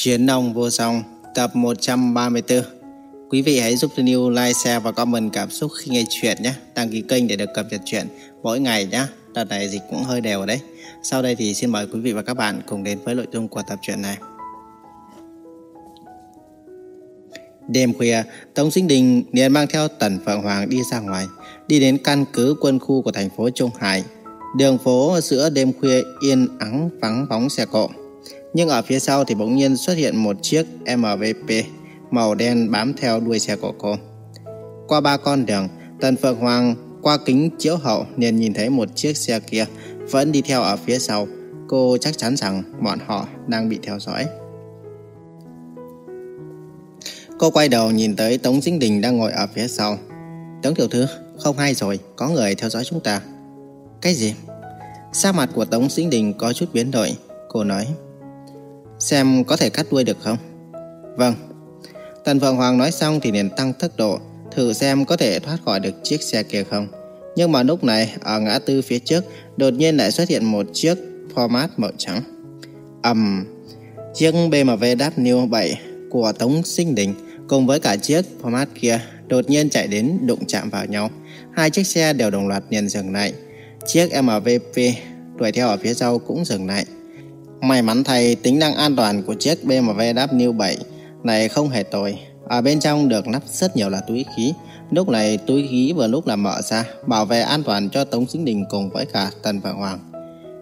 Chiến nông vô song tập 134 Quý vị hãy giúp New like, share và comment cảm xúc khi nghe chuyện nhé. Đăng ký kênh để được cập nhật chuyện mỗi ngày nhé. Đợt này dịch cũng hơi đều đấy. Sau đây thì xin mời quý vị và các bạn cùng đến với nội dung của tập truyện này. Đêm khuya, Tống Sinh Đình liền mang theo Tần Phượng Hoàng đi ra ngoài Đi đến căn cứ quân khu của thành phố Trung Hải. Đường phố giữa đêm khuya yên ắng vắng bóng xe cộ nhưng ở phía sau thì bỗng nhiên xuất hiện một chiếc MVP màu đen bám theo đuôi xe của cô. Qua ba con đường, Tần Phượng Hoàng qua kính chiếu hậu liền nhìn thấy một chiếc xe kia vẫn đi theo ở phía sau. Cô chắc chắn rằng bọn họ đang bị theo dõi. Cô quay đầu nhìn tới Tống Dính Đình đang ngồi ở phía sau. Tống tiểu thư, không hay rồi, có người theo dõi chúng ta. Cái gì? Sa mặt của Tống Dính Đình có chút biến đổi. Cô nói, xem có thể cắt đuôi được không? Vâng. Tần Phượng Hoàng nói xong thì liền tăng tốc độ, thử xem có thể thoát khỏi được chiếc xe kia không. Nhưng mà lúc này, ở ngã tư phía trước, đột nhiên lại xuất hiện một chiếc format màu trắng. ầm, um, chiếc BMW W 7 của Tống Sinh Đình cùng với cả chiếc format kia đột nhiên chạy đến đụng chạm vào nhau. Hai chiếc xe đều đồng loạt liền dừng lại. Chiếc MVP đuổi theo ở phía sau cũng dừng lại. May mắn thay tính năng an toàn của chiếc BMW W7 này không hề tồi. Ở bên trong được lắp rất nhiều là túi khí. Lúc này túi khí vừa lúc là mở ra, bảo vệ an toàn cho Tống Sinh Đình cùng với cả Tần Phượng Hoàng.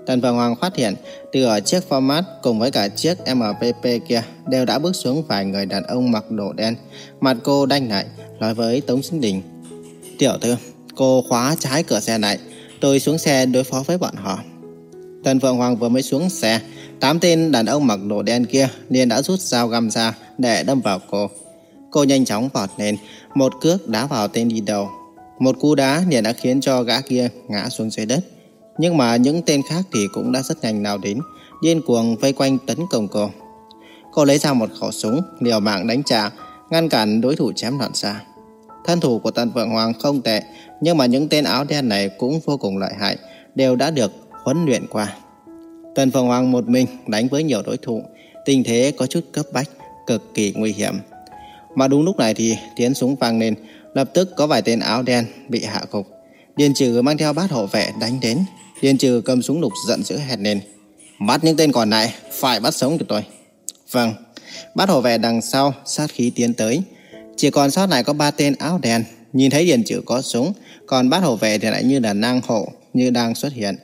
Tần Phượng Hoàng phát hiện từ ở chiếc format cùng với cả chiếc MPP kia đều đã bước xuống vài người đàn ông mặc đồ đen. Mặt cô đanh lại, nói với Tống Sinh Đình. Tiểu thư, cô khóa trái cửa xe này, tôi xuống xe đối phó với bọn họ. Tần Phượng Hoàng vừa mới xuống xe, Tám tên đàn ông mặc đồ đen kia liền đã rút dao găm ra để đâm vào cô. Cô nhanh chóng vọt lên, một cước đá vào tên đi đầu. Một cú đá liền đã khiến cho gã kia ngã xuống dưới đất. Nhưng mà những tên khác thì cũng đã rất nhanh nào đến, điên cuồng vây quanh tấn công cô. Cô lấy ra một khẩu súng, liều mạng đánh trả, ngăn cản đối thủ chém loạn xa. Thân thủ của Tần Vượng Hoàng không tệ, nhưng mà những tên áo đen này cũng vô cùng lợi hại, đều đã được huấn luyện qua. Tần Phong Hoàng một mình đánh với nhiều đối thủ, tình thế có chút cấp bách, cực kỳ nguy hiểm. Mà đúng lúc này thì tiếng súng vang lên, lập tức có vài tên áo đen bị hạ gục. Điền Trừ mang theo bát hộ vệ đánh đến. Điền Trừ cầm súng lục giận dữ hét lên. Bắt những tên còn lại, phải bắt sống được tôi. Vâng, bát hộ vệ đằng sau, sát khí tiến tới. Chỉ còn sót lại có ba tên áo đen. Nhìn thấy Điền Trừ có súng, còn bát hộ vệ thì lại như là nang hộ, như đang xuất hiện.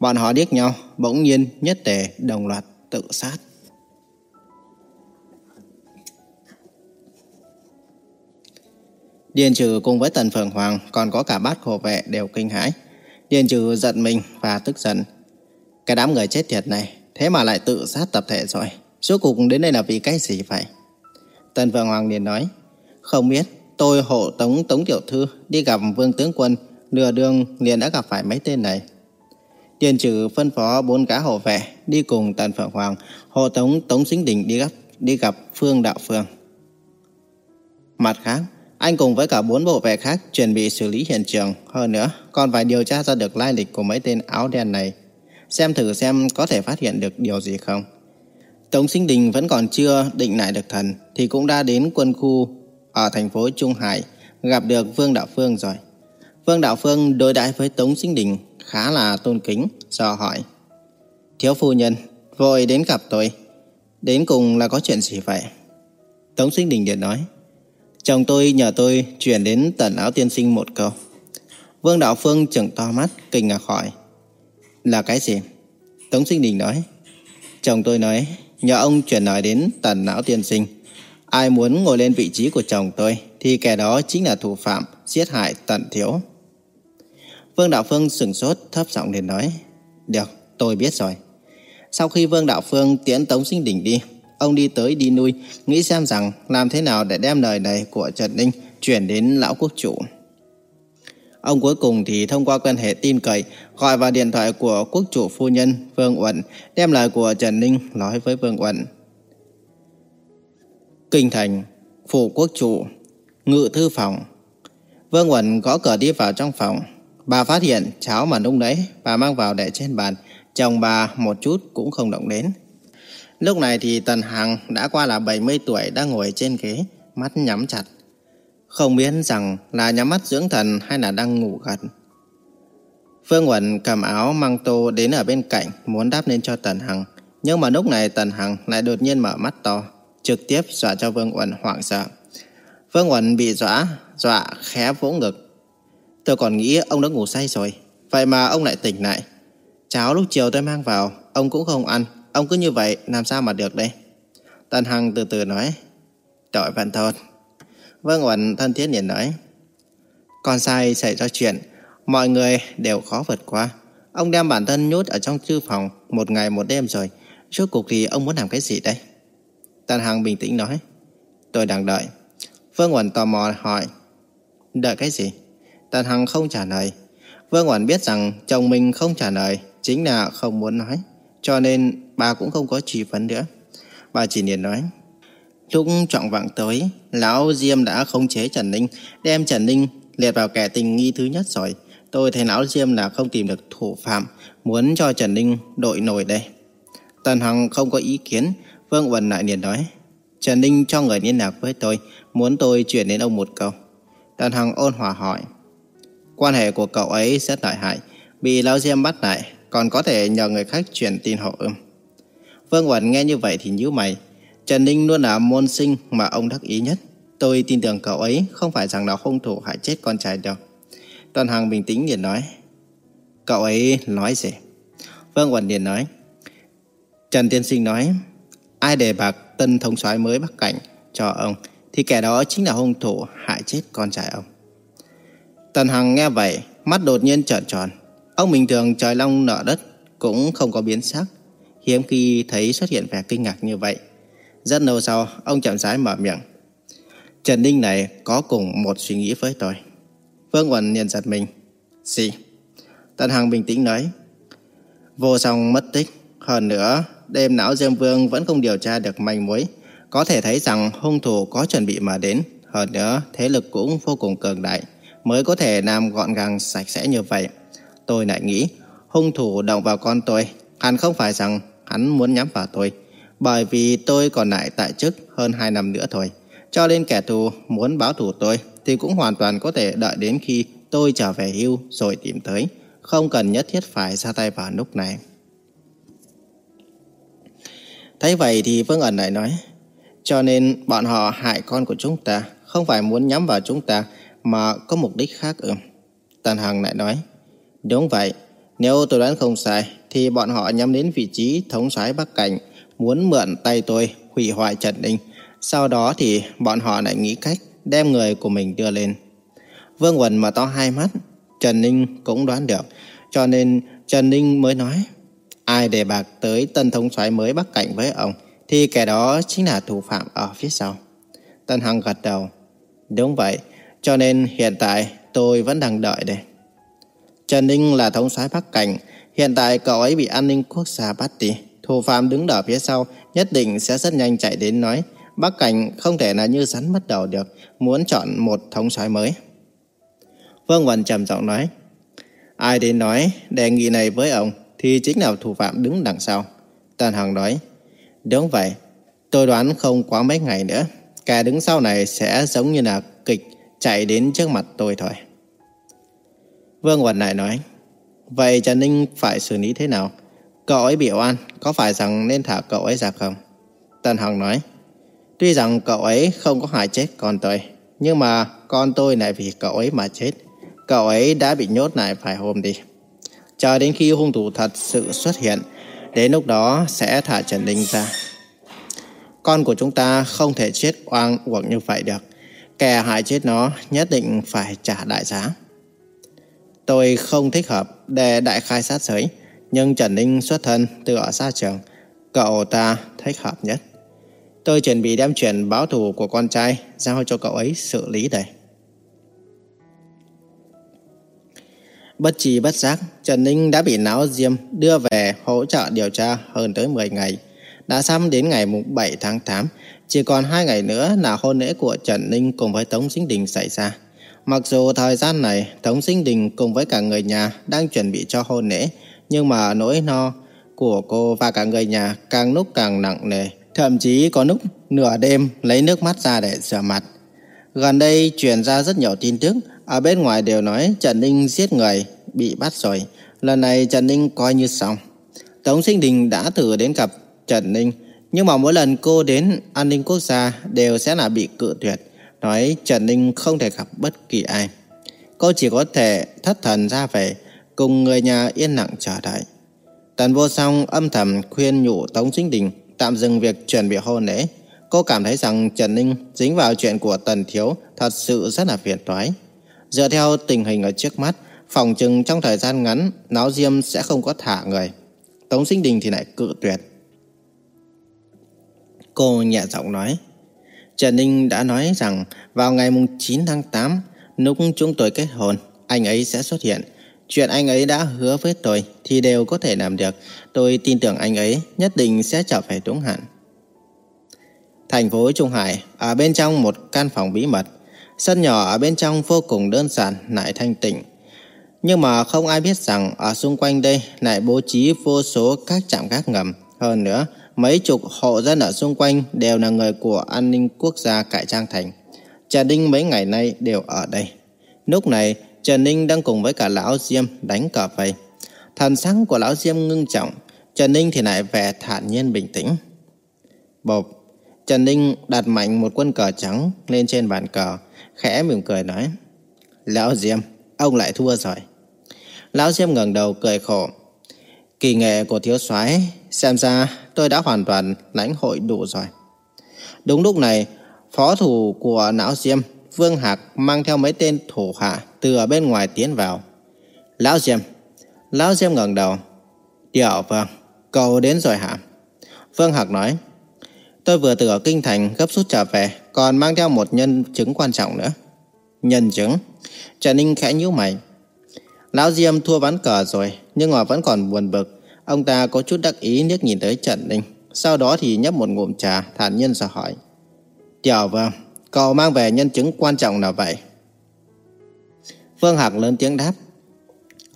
Bọn họ điếc nhau, bỗng nhiên nhất tề đồng loạt tự sát. Điền trừ cùng với Tần Phượng Hoàng còn có cả bát hộ vệ đều kinh hãi. Điền trừ giận mình và tức giận. Cái đám người chết tiệt này, thế mà lại tự sát tập thể rồi. Suốt cục đến đây là vì cái gì vậy? Tần Phượng Hoàng liền nói, không biết, tôi hộ tống tống tiểu thư đi gặp vương tướng quân, nửa đường liền đã gặp phải mấy tên này. Tiền trừ phân phó bốn cá hộ vệ đi cùng Tần Phượng Hoàng hộ tống Tống Sinh Đình đi gặp đi gặp Phương Đạo Phương. Mặt khác, anh cùng với cả bốn bộ vệ khác chuẩn bị xử lý hiện trường. Hơn nữa, còn phải điều tra ra được lai lịch của mấy tên áo đen này. Xem thử xem có thể phát hiện được điều gì không. Tống Sinh Đình vẫn còn chưa định lại được thần thì cũng đã đến quân khu ở thành phố Trung Hải gặp được Vương Đạo Phương rồi. Vương Đạo Phương đối đãi với Tống Sinh Đình khá là tôn kính, dò hỏi. Thiếu phu nhân, vội đến gặp tôi. Đến cùng là có chuyện gì vậy? Tống Sinh Đình điện nói. Chồng tôi nhờ tôi chuyển đến tần áo tiên sinh một câu. Vương Đạo Phương trừng to mắt, kinh ngạc hỏi. Là cái gì? Tống Sinh Đình nói. Chồng tôi nói, nhờ ông chuyển nói đến tần áo tiên sinh. Ai muốn ngồi lên vị trí của chồng tôi, thì kẻ đó chính là thủ phạm giết hại tần thiếu. Vương Đạo Phương sửng sốt thấp giọng liền nói Được, tôi biết rồi. Sau khi Vương Đạo Phương tiễn Tống Sinh Đình đi Ông đi tới đi nuôi Nghĩ xem rằng làm thế nào để đem lời này của Trần Ninh Chuyển đến Lão Quốc Chủ. Ông cuối cùng thì thông qua quan hệ tin cậy Gọi vào điện thoại của Quốc Chủ Phu Nhân Vương Uẩn Đem lời của Trần Ninh nói với Vương Uẩn. Kinh Thành Phủ Quốc Chủ Ngự Thư Phòng. Vương Uẩn gõ cửa đi vào trong phòng. Bà phát hiện cháo mà lúc đấy, bà mang vào để trên bàn, chồng bà một chút cũng không động đến. Lúc này thì Tần Hằng đã qua là 70 tuổi đang ngồi trên ghế, mắt nhắm chặt. Không biết rằng là nhắm mắt dưỡng thần hay là đang ngủ gật. Phương Uẩn cầm áo mang tô đến ở bên cạnh muốn đáp lên cho Tần Hằng. Nhưng mà lúc này Tần Hằng lại đột nhiên mở mắt to, trực tiếp dọa cho Vương Uẩn hoảng sợ. Vương Uẩn bị dọa, dọa khẽ vỗ ngực. Tôi còn nghĩ ông đã ngủ say rồi, vậy mà ông lại tỉnh lại. Cháo lúc chiều tôi mang vào, ông cũng không ăn, ông cứ như vậy làm sao mà được đây? Tần Hằng từ từ nói, tội vận thôi. Vương Uẩn thân thiết liền nói, con sai xảy ra chuyện, mọi người đều khó vượt qua. Ông đem bản thân nhốt ở trong thư phòng một ngày một đêm rồi, Rốt cuộc thì ông muốn làm cái gì đây? Tần Hằng bình tĩnh nói. Tôi đang đợi. Vương Uẩn tò mò hỏi. Đợi cái gì? Tần Hằng không trả lời. Vương Uẩn biết rằng chồng mình không trả lời chính là không muốn nói. Cho nên bà cũng không có trì vấn nữa. Bà chỉ liền nói. Lúc trọng vạng tới, Lão Diêm đã khống chế Trần Ninh, đem Trần Ninh liệt vào kẻ tình nghi thứ nhất rồi. Tôi thấy Lão Diêm là không tìm được thủ phạm, muốn cho Trần Ninh đội nổi đây. Tần Hằng không có ý kiến, Vương Vân lại liền nói. Trần Ninh cho người liên lạc với tôi, muốn tôi chuyển đến ông một câu. Tần Hằng ôn hòa hỏi. Quan hệ của cậu ấy rất lợi hại, bị Lão Diêm bắt lại, còn có thể nhờ người khác chuyển tin họ ưm. Vương Vân nghe như vậy thì nhíu mày. Trần Ninh luôn là môn sinh mà ông đắc ý nhất. Tôi tin tưởng cậu ấy không phải rằng là hung thủ hại chết con trai đâu. toàn Hằng bình tĩnh liền nói. Cậu ấy nói gì? Vương Quẩn liền nói. Trần Tiên Sinh nói, ai đề bạc tân thống soái mới Bắc Cảnh cho ông, thì kẻ đó chính là hung thủ hại chết con trai ông. Tần Hằng nghe vậy, mắt đột nhiên trợn tròn. Ông bình thường trời long nợ đất, cũng không có biến sắc. Hiếm khi thấy xuất hiện vẻ kinh ngạc như vậy. Rất lâu sau, ông chậm rãi mở miệng. Trần Ninh này có cùng một suy nghĩ với tôi. Vương Quẩn nhìn giật mình. Gì? Tần Hằng bình tĩnh nói. Vô song mất tích. Hơn nữa, đêm não Diêm Vương vẫn không điều tra được manh mối. Có thể thấy rằng hung thủ có chuẩn bị mà đến. Hơn nữa, thế lực cũng vô cùng cường đại, mới có thể làm gọn gàng sạch sẽ như vậy. Tôi lại nghĩ, hung thủ động vào con tôi, hẳn không phải rằng hắn muốn nhắm vào tôi, bởi vì tôi còn lại tại chức hơn 2 năm nữa thôi. Cho nên kẻ thù muốn báo thù tôi thì cũng hoàn toàn có thể đợi đến khi tôi trở về hưu rồi tìm tới, không cần nhất thiết phải ra tay vào lúc này. Thấy vậy thì Vương ẩn lại nói Cho nên bọn họ hại con của chúng ta Không phải muốn nhắm vào chúng ta mà có mục đích khác ư Tần Hằng lại nói Đúng vậy Nếu tôi đoán không sai Thì bọn họ nhắm đến vị trí thống soái Bắc Cảnh Muốn mượn tay tôi hủy hoại Trần Ninh Sau đó thì bọn họ lại nghĩ cách Đem người của mình đưa lên Vương Quần mà to hai mắt Trần Ninh cũng đoán được Cho nên Trần Ninh mới nói Ai đề bạc tới tân thống soái mới bắc cảnh với ông thì kẻ đó chính là thủ phạm ở phía sau. Tân Hằng gật đầu. Đúng vậy, cho nên hiện tại tôi vẫn đang đợi đây. Trần Ninh là thống soái Bắc Cảnh, hiện tại cậu ấy bị an ninh quốc gia bắt đi. Thủ phạm đứng ở phía sau nhất định sẽ rất nhanh chạy đến nói Bắc Cảnh không thể là như rắn mất đầu được, muốn chọn một thống soái mới. Vương Văn trầm giọng nói Ai đến nói đề nghị này với ông thì chính là thủ phạm đứng đằng sau. Tần Hằng nói, đúng vậy, tôi đoán không quá mấy ngày nữa, kẻ đứng sau này sẽ giống như là kịch chạy đến trước mặt tôi thôi. Vương Quần lại nói, vậy Trần Ninh phải xử lý thế nào? Cậu ấy bị oan, có phải rằng nên thả cậu ấy ra không? Tần Hằng nói, tuy rằng cậu ấy không có hại chết con tôi, nhưng mà con tôi lại vì cậu ấy mà chết. Cậu ấy đã bị nhốt lại vài hôm đi chờ đến khi hung thủ thật sự xuất hiện, đến lúc đó sẽ thả Trần Ninh ra. Con của chúng ta không thể chết oan uổng như vậy được. Kẻ hại chết nó nhất định phải trả đại giá. Tôi không thích hợp để đại khai sát giới, nhưng Trần Ninh xuất thân từ ở xa trường, cậu ta thích hợp nhất. Tôi chuẩn bị đem chuyện báo thù của con trai giao cho cậu ấy xử lý đây. Bất trì bất giác, Trần Ninh đã bị não diêm đưa về hỗ trợ điều tra hơn tới 10 ngày. Đã sắp đến ngày 7 tháng 8, chỉ còn 2 ngày nữa là hôn lễ của Trần Ninh cùng với Tống Sinh Đình xảy ra. Mặc dù thời gian này, Tống Sinh Đình cùng với cả người nhà đang chuẩn bị cho hôn lễ, nhưng mà nỗi no của cô và cả người nhà càng lúc càng nặng nề. Thậm chí có lúc nửa đêm lấy nước mắt ra để rửa mặt. Gần đây truyền ra rất nhiều tin tức, ở bên ngoài đều nói Trần Ninh giết người, bị bắt rồi. Lần này Trần Ninh coi như xong. Tống Sinh Đình đã thử đến gặp Trần Ninh, nhưng mà mỗi lần cô đến an ninh quốc gia đều sẽ là bị cự tuyệt, nói Trần Ninh không thể gặp bất kỳ ai. Cô chỉ có thể thất thần ra về, cùng người nhà yên lặng chờ đợi. Tần vô song âm thầm khuyên nhủ Tống Sinh Đình tạm dừng việc chuẩn bị hôn lễ. Cô cảm thấy rằng Trần Ninh dính vào chuyện của Tần Thiếu thật sự rất là phiền toái. Dựa theo tình hình ở trước mắt, phòng chừng trong thời gian ngắn, náo diêm sẽ không có thả người. Tống Sinh Đình thì lại cự tuyệt. Cô nhẹ giọng nói, Trần Ninh đã nói rằng vào ngày 9 tháng 8, lúc chúng tôi kết hôn, anh ấy sẽ xuất hiện. Chuyện anh ấy đã hứa với tôi thì đều có thể làm được. Tôi tin tưởng anh ấy nhất định sẽ trở về đúng hạn. Thành phố Trung Hải, ở bên trong một căn phòng bí mật. Sân nhỏ ở bên trong vô cùng đơn giản, lại thanh tịnh. Nhưng mà không ai biết rằng ở xung quanh đây lại bố trí vô số các trạm gác ngầm. Hơn nữa, mấy chục hộ dân ở xung quanh đều là người của an ninh quốc gia cải trang thành. Trần Ninh mấy ngày nay đều ở đây. Lúc này, Trần Ninh đang cùng với cả Lão Diêm đánh cờ vây. Thần sắc của Lão Diêm ngưng trọng, Trần Ninh thì lại vẻ thản nhiên bình tĩnh. Bộp, Trần Ninh đặt mạnh một quân cờ trắng lên trên bàn cờ, khẽ mỉm cười nói. Lão Diêm, ông lại thua rồi. Lão Diêm ngẩng đầu cười khổ. Kỳ nghệ của thiếu soái xem ra tôi đã hoàn toàn lãnh hội đủ rồi. Đúng lúc này, phó thủ của não Diêm, Vương Hạc mang theo mấy tên thủ hạ từ ở bên ngoài tiến vào. Lão Diêm, Lão Diêm ngẩng đầu. Tiểu Vương, cậu đến rồi hả? Vương Hạc nói, tôi vừa từ ở Kinh Thành gấp rút trở về, còn mang theo một nhân chứng quan trọng nữa. Nhân chứng? Trần Ninh khẽ nhíu mày. Lão Diêm thua ván cờ rồi, nhưng mà vẫn còn buồn bực. Ông ta có chút đắc ý liếc nhìn tới Trần Ninh. Sau đó thì nhấp một ngụm trà, thản nhiên rồi hỏi. Tiểu Vương, cậu mang về nhân chứng quan trọng nào vậy? Vương Hạc lớn tiếng đáp.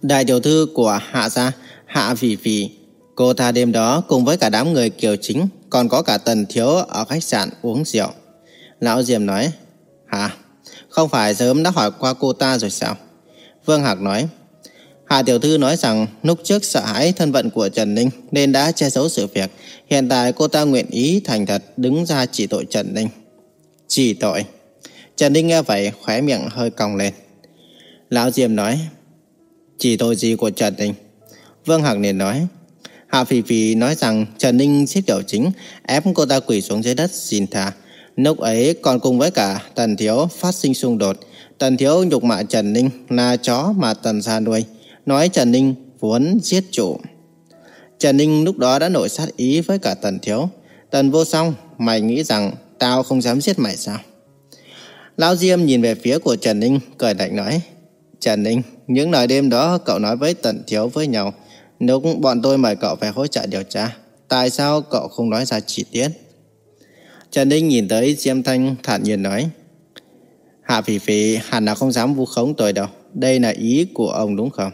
Đại tiểu thư của Hạ gia, Hạ Phỉ Phỉ, cô ta đêm đó cùng với cả đám người kiều chính, còn có cả tần thiếu ở khách sạn uống rượu. Lão Diệm nói, Hả? Không phải sớm đã hỏi qua cô ta rồi sao? Vương Hạc nói, Hạ tiểu thư nói rằng lúc trước sợ hãi thân phận của Trần Ninh nên đã che giấu sự việc. Hiện tại cô ta nguyện ý thành thật đứng ra chỉ tội Trần Ninh. Chỉ tội. Trần Ninh nghe vậy khóe miệng hơi cong lên. Lão Diệm nói, chỉ tội gì của Trần Ninh? Vương Hạc liền nói, Hạ Phỉ Phỉ nói rằng Trần Ninh giết tiểu chính, ép cô ta quỳ xuống dưới đất xin tha. Lúc ấy còn cùng với cả Tần Thiếu phát sinh xung đột. Tần Thiếu nhục mạ Trần Ninh là chó mà Tần ra nuôi, nói Trần Ninh vốn giết chủ. Trần Ninh lúc đó đã nổi sát ý với cả Tần Thiếu. Tần vô song, mày nghĩ rằng tao không dám giết mày sao? Lão Diêm nhìn về phía của Trần Ninh, cười lạnh nói. Trần Ninh, những lời đêm đó cậu nói với Tần Thiếu với nhau. Nếu bọn tôi mời cậu phải hỗ trợ điều tra, tại sao cậu không nói ra chi tiết? Trần Ninh nhìn tới Diêm Thanh thản nhiên nói. Hạ Phỉ Phỉ hẳn là không dám vu khống tôi đâu. Đây là ý của ông đúng không?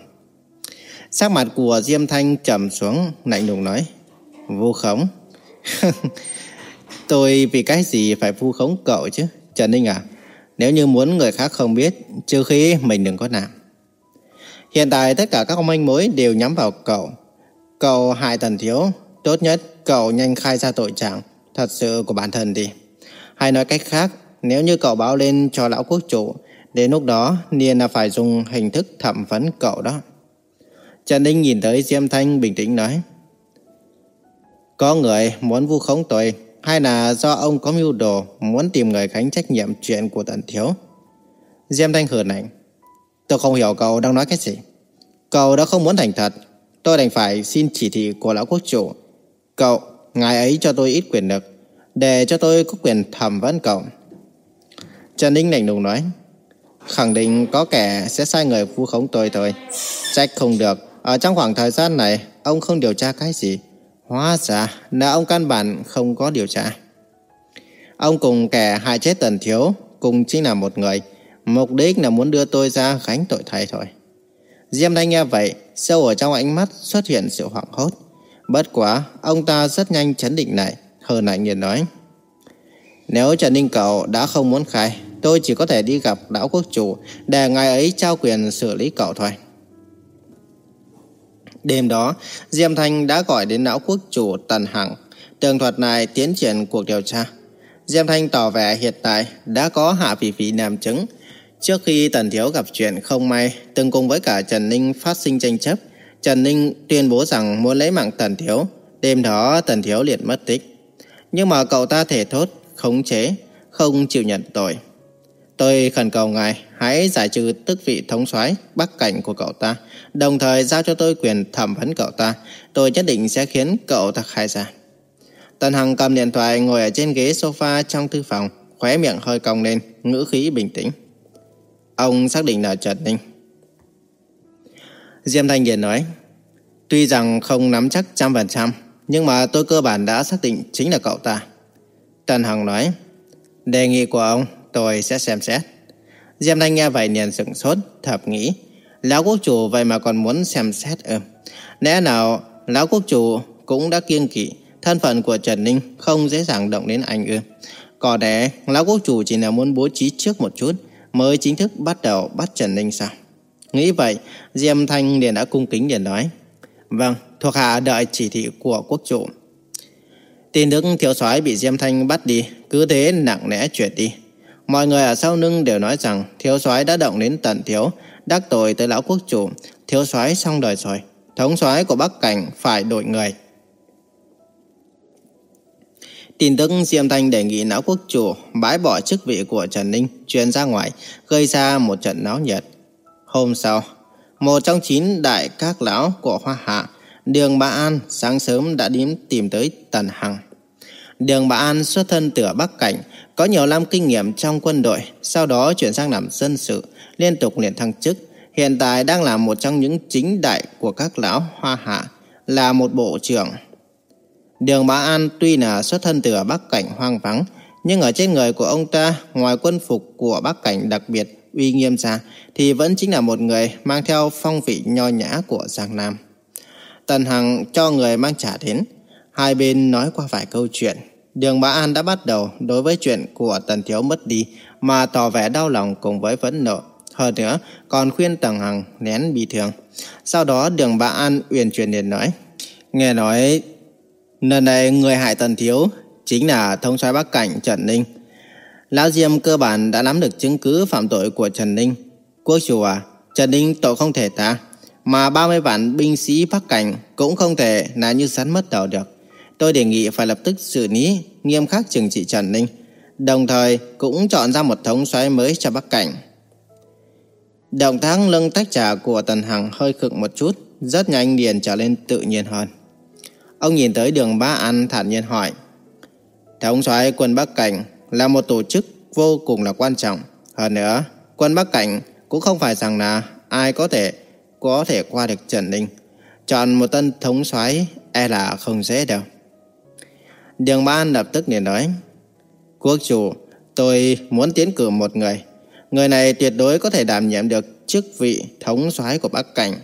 Sắc mặt của Diêm Thanh trầm xuống, lạnh lùng nói. Vu khống? tôi vì cái gì phải vu khống cậu chứ? Trần Ninh à? Nếu như muốn người khác không biết, trừ khi mình đừng có làm. Hiện tại tất cả các manh mối đều nhắm vào cậu. Cậu hại tần thiếu, tốt nhất cậu nhanh khai ra tội trạng thật sự của bản thân đi. Hay nói cách khác, nếu như cậu báo lên cho lão quốc chủ, đến lúc đó Niên là phải dùng hình thức thẩm vấn cậu đó. Trần Ninh nhìn tới Diêm Thanh bình tĩnh nói. Có người muốn vu khống tôi, hay là do ông có mưu đồ muốn tìm người gánh trách nhiệm chuyện của tần thiếu? Diêm Thanh hờn ảnh. Tôi không hiểu cậu đang nói cái gì. Cậu đã không muốn thành thật. Tôi đành phải xin chỉ thị của lão quốc chủ. Cậu, ngài ấy cho tôi ít quyền lực, để cho tôi có quyền thẩm vấn cậu. Trần Ninh lạnh lùng nói. Khẳng định có kẻ sẽ sai người vu khống tôi thôi. Trách không được. Ở trong khoảng thời gian này, ông không điều tra cái gì. Hóa ra là ông căn bản không có điều tra. Ông cùng kẻ hại chết tần thiếu, cùng chính là một người. Mục đích là muốn đưa tôi ra gánh tội thay thôi. Diêm Thanh nghe vậy, sâu ở trong ánh mắt xuất hiện sự hoảng hốt. Bất quá, ông ta rất nhanh chấn định lại, hơn lạnh nhiên nói. Nếu Trần Ninh cậu đã không muốn khai, tôi chỉ có thể đi gặp lão quốc chủ để ngài ấy trao quyền xử lý cậu thôi. Đêm đó, Diêm Thanh đã gọi đến lão quốc chủ Tần Hằng, tường thuật lại tiến triển cuộc điều tra. Diêm Thanh tỏ vẻ hiện tại đã có hạ vị phỉ làm chứng. Trước khi Tần Thiếu gặp chuyện không may, từng cùng với cả Trần Ninh phát sinh tranh chấp, Trần Ninh tuyên bố rằng muốn lấy mạng Tần Thiếu. Đêm đó Tần Thiếu liền mất tích. Nhưng mà cậu ta thể thốt, khống chế, không chịu nhận tội. Tôi khẩn cầu ngài hãy giải trừ tức vị thống soái bắc cảnh của cậu ta, đồng thời giao cho tôi quyền thẩm vấn cậu ta. Tôi nhất định sẽ khiến cậu ta khai ra. Tần Hằng cầm điện thoại ngồi ở trên ghế sofa trong thư phòng, khóe miệng hơi cong lên, ngữ khí bình tĩnh. Ông xác định là Trần Ninh. Diêm Thanh Điền nói, tuy rằng không nắm chắc trăm phần trăm, nhưng mà tôi cơ bản đã xác định chính là cậu ta. Tần Hằng nói, đề nghị của ông tôi sẽ xem xét. Diêm Thanh nghe vậy liền sửng sốt, thập nghĩ, lão quốc chủ vậy mà còn muốn xem xét ư? Lẽ nào lão quốc chủ cũng đã kiêng kỵ thân phận của Trần Ninh không dễ dàng động đến anh ư? Có lẽ lão quốc chủ chỉ là muốn bố trí trước một chút mới chính thức bắt đầu bắt Trần Ninh sao? Nghĩ vậy, Diêm Thanh liền đã cung kính liền nói, vâng, thuộc hạ đợi chỉ thị của quốc chủ. Tin tức thiếu soái bị Diêm Thanh bắt đi, cứ thế nặng nề chuyển đi. Mọi người ở sau lưng đều nói rằng thiếu soái đã động đến tận thiếu, đắc tội tới lão quốc chủ, thiếu soái xong đời rồi, thống soái của Bắc Cảnh phải đổi người. Tin tức Diêm Thanh đề nghị lão quốc chủ bãi bỏ chức vị của Trần Ninh truyền ra ngoài, gây ra một trận náo nhiệt. Hôm sau, một trong chín đại các lão của Hoa Hạ, Đường ba An sáng sớm đã đến tìm tới Tần Hằng. Đường Bá An xuất thân từ Bắc Cảnh, có nhiều năm kinh nghiệm trong quân đội, sau đó chuyển sang làm dân sự, liên tục liền thăng chức. Hiện tại đang là một trong những chính đại của các lão Hoa Hạ, là một bộ trưởng. Đường Bá An tuy là xuất thân từ Bắc Cảnh hoang vắng, nhưng ở trên người của ông ta, ngoài quân phục của Bắc Cảnh đặc biệt uy nghiêm ra, thì vẫn chính là một người mang theo phong vị nho nhã của Giang Nam. Tần Hằng cho người mang trả đến, hai bên nói qua vài câu chuyện. Đường Bá An đã bắt đầu đối với chuyện của Tần Thiếu mất đi mà tỏ vẻ đau lòng cùng với phẫn nộ. Hơn nữa, còn khuyên Tần Hằng nén bị thương. Sau đó đường Bá An uyển chuyển liền nói, nghe nói lần này người hại Tần Thiếu chính là thông soái Bắc Cảnh Trần Ninh. Lão Diêm cơ bản đã nắm được chứng cứ phạm tội của Trần Ninh. Quốc chủ à, Trần Ninh tội không thể ta, mà 30 vạn binh sĩ Bắc Cảnh cũng không thể là như sắn mất đầu được. Tôi đề nghị phải lập tức xử lý nghiêm khắc trừng trị Trần Ninh, đồng thời cũng chọn ra một thống soái mới cho Bắc Cảnh. Động tác lưng tách trà của Tần Hằng hơi khựng một chút, rất nhanh liền trở lên tự nhiên hơn. Ông nhìn tới đường Bá An thản nhiên hỏi, Thống soái quân Bắc Cảnh là một tổ chức vô cùng là quan trọng. Hơn nữa, quân Bắc Cảnh cũng không phải rằng là ai có thể có thể qua được Trần Ninh. Chọn một tân thống soái e là không dễ đâu. Đường Ban lập tức liền nói Quốc chủ, tôi muốn tiến cử một người. Người này tuyệt đối có thể đảm nhiệm được chức vị thống soái của Bắc Cảnh.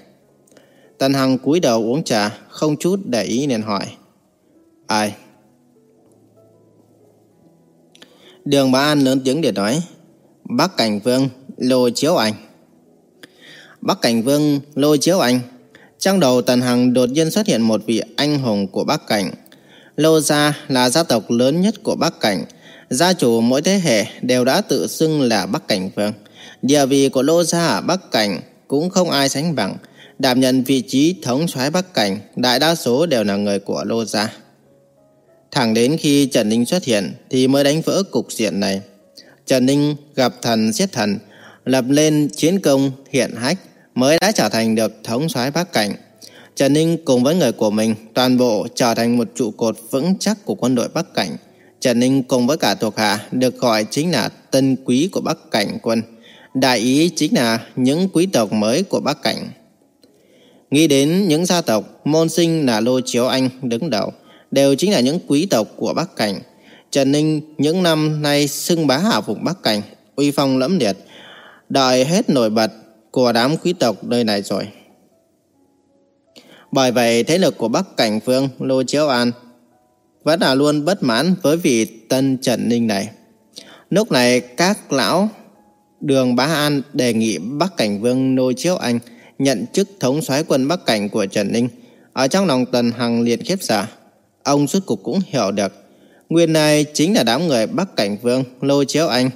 Tần Hằng cúi đầu uống trà, không chút để ý nên hỏi. Ai? Đường Bá An lớn tiếng để nói. Bắc Cảnh Vương, Lô Chiếu Anh. Bắc Cảnh Vương, Lô Chiếu Anh. Trong đầu Tần Hằng đột nhiên xuất hiện một vị anh hùng của Bắc Cảnh Lô Gia là gia tộc lớn nhất của Bắc Cảnh. Gia chủ mỗi thế hệ đều đã tự xưng là Bắc Cảnh Vương. Địa vị của Lô Gia ở Bắc Cảnh cũng không ai sánh bằng. Đảm nhận vị trí thống soái Bắc Cảnh, đại đa số đều là người của Lô Gia. Thẳng đến khi Trần Ninh xuất hiện thì mới đánh vỡ cục diện này. Trần Ninh gặp thần giết thần, lập lên chiến công hiện hách mới đã trở thành được thống soái Bắc Cảnh. Trần Ninh cùng với người của mình toàn bộ trở thành một trụ cột vững chắc của quân đội Bắc Cảnh. Trần Ninh cùng với cả thuộc hạ được gọi chính là tân quý của Bắc Cảnh quân. Đại ý chính là những quý tộc mới của Bắc Cảnh. Nghĩ đến những gia tộc môn sinh là Lô Chiếu Anh đứng đầu, đều chính là những quý tộc của Bắc Cảnh. Trần Ninh những năm nay xưng bá hạ vùng Bắc Cảnh, uy phong lẫm liệt, đợi hết nổi bật của đám quý tộc nơi này rồi. Bởi vậy thế lực của Bắc Cảnh Vương Lô Chiếu An vẫn là luôn bất mãn với vị tân Trần Ninh này. Lúc này các lão Đường Bá An đề nghị Bắc Cảnh Vương Lô Chiếu Anh nhận chức thống soái quân Bắc Cảnh của Trần Ninh. Ở trong lòng Tần Hằng liền khiếp sợ. Ông suốt cục cũng hiểu được. Nguyên này chính là đám người Bắc Cảnh Vương Lô Chiếu Anh.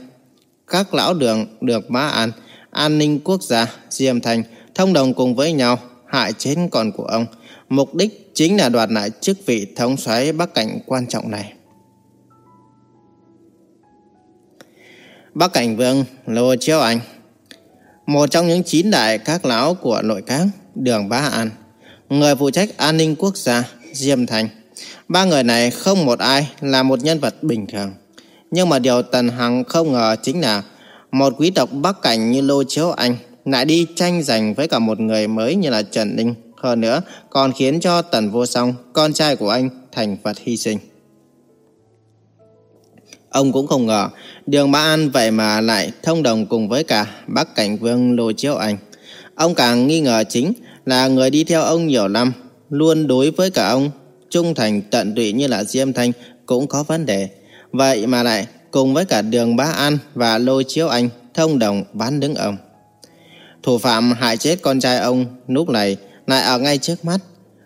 Các lão đường, được Bá An, An ninh quốc gia, Diêm Thành thông đồng cùng với nhau hại chết con của ông. Mục đích chính là đoạt lại chức vị thống soái Bắc Cảnh quan trọng này. Bắc Cảnh Vương, Lô Chiếu Anh, Một trong những chín đại các lão của nội các, Đường Bá An, Người phụ trách an ninh quốc gia, Diêm Thành Ba người này không một ai là một nhân vật bình thường Nhưng mà điều Tần Hằng không ngờ chính là Một quý tộc Bắc Cảnh như Lô Chiếu Anh lại đi tranh giành với cả một người mới như là Trần Ninh. Hơn nữa, còn khiến cho Tần Vô Song, con trai của anh, thành vật hy sinh. Ông cũng không ngờ, Đường Bá An vậy mà lại thông đồng cùng với cả Bắc Cảnh Vương Lô Chiếu Anh. Ông càng nghi ngờ chính là người đi theo ông nhiều năm, luôn đối với cả ông, trung thành tận tụy như là Diêm Thanh cũng có vấn đề. Vậy mà lại cùng với cả Đường Bá An và Lô Chiếu Anh thông đồng bán đứng ông. Thủ phạm hại chết con trai ông lúc này lại ở ngay trước mắt.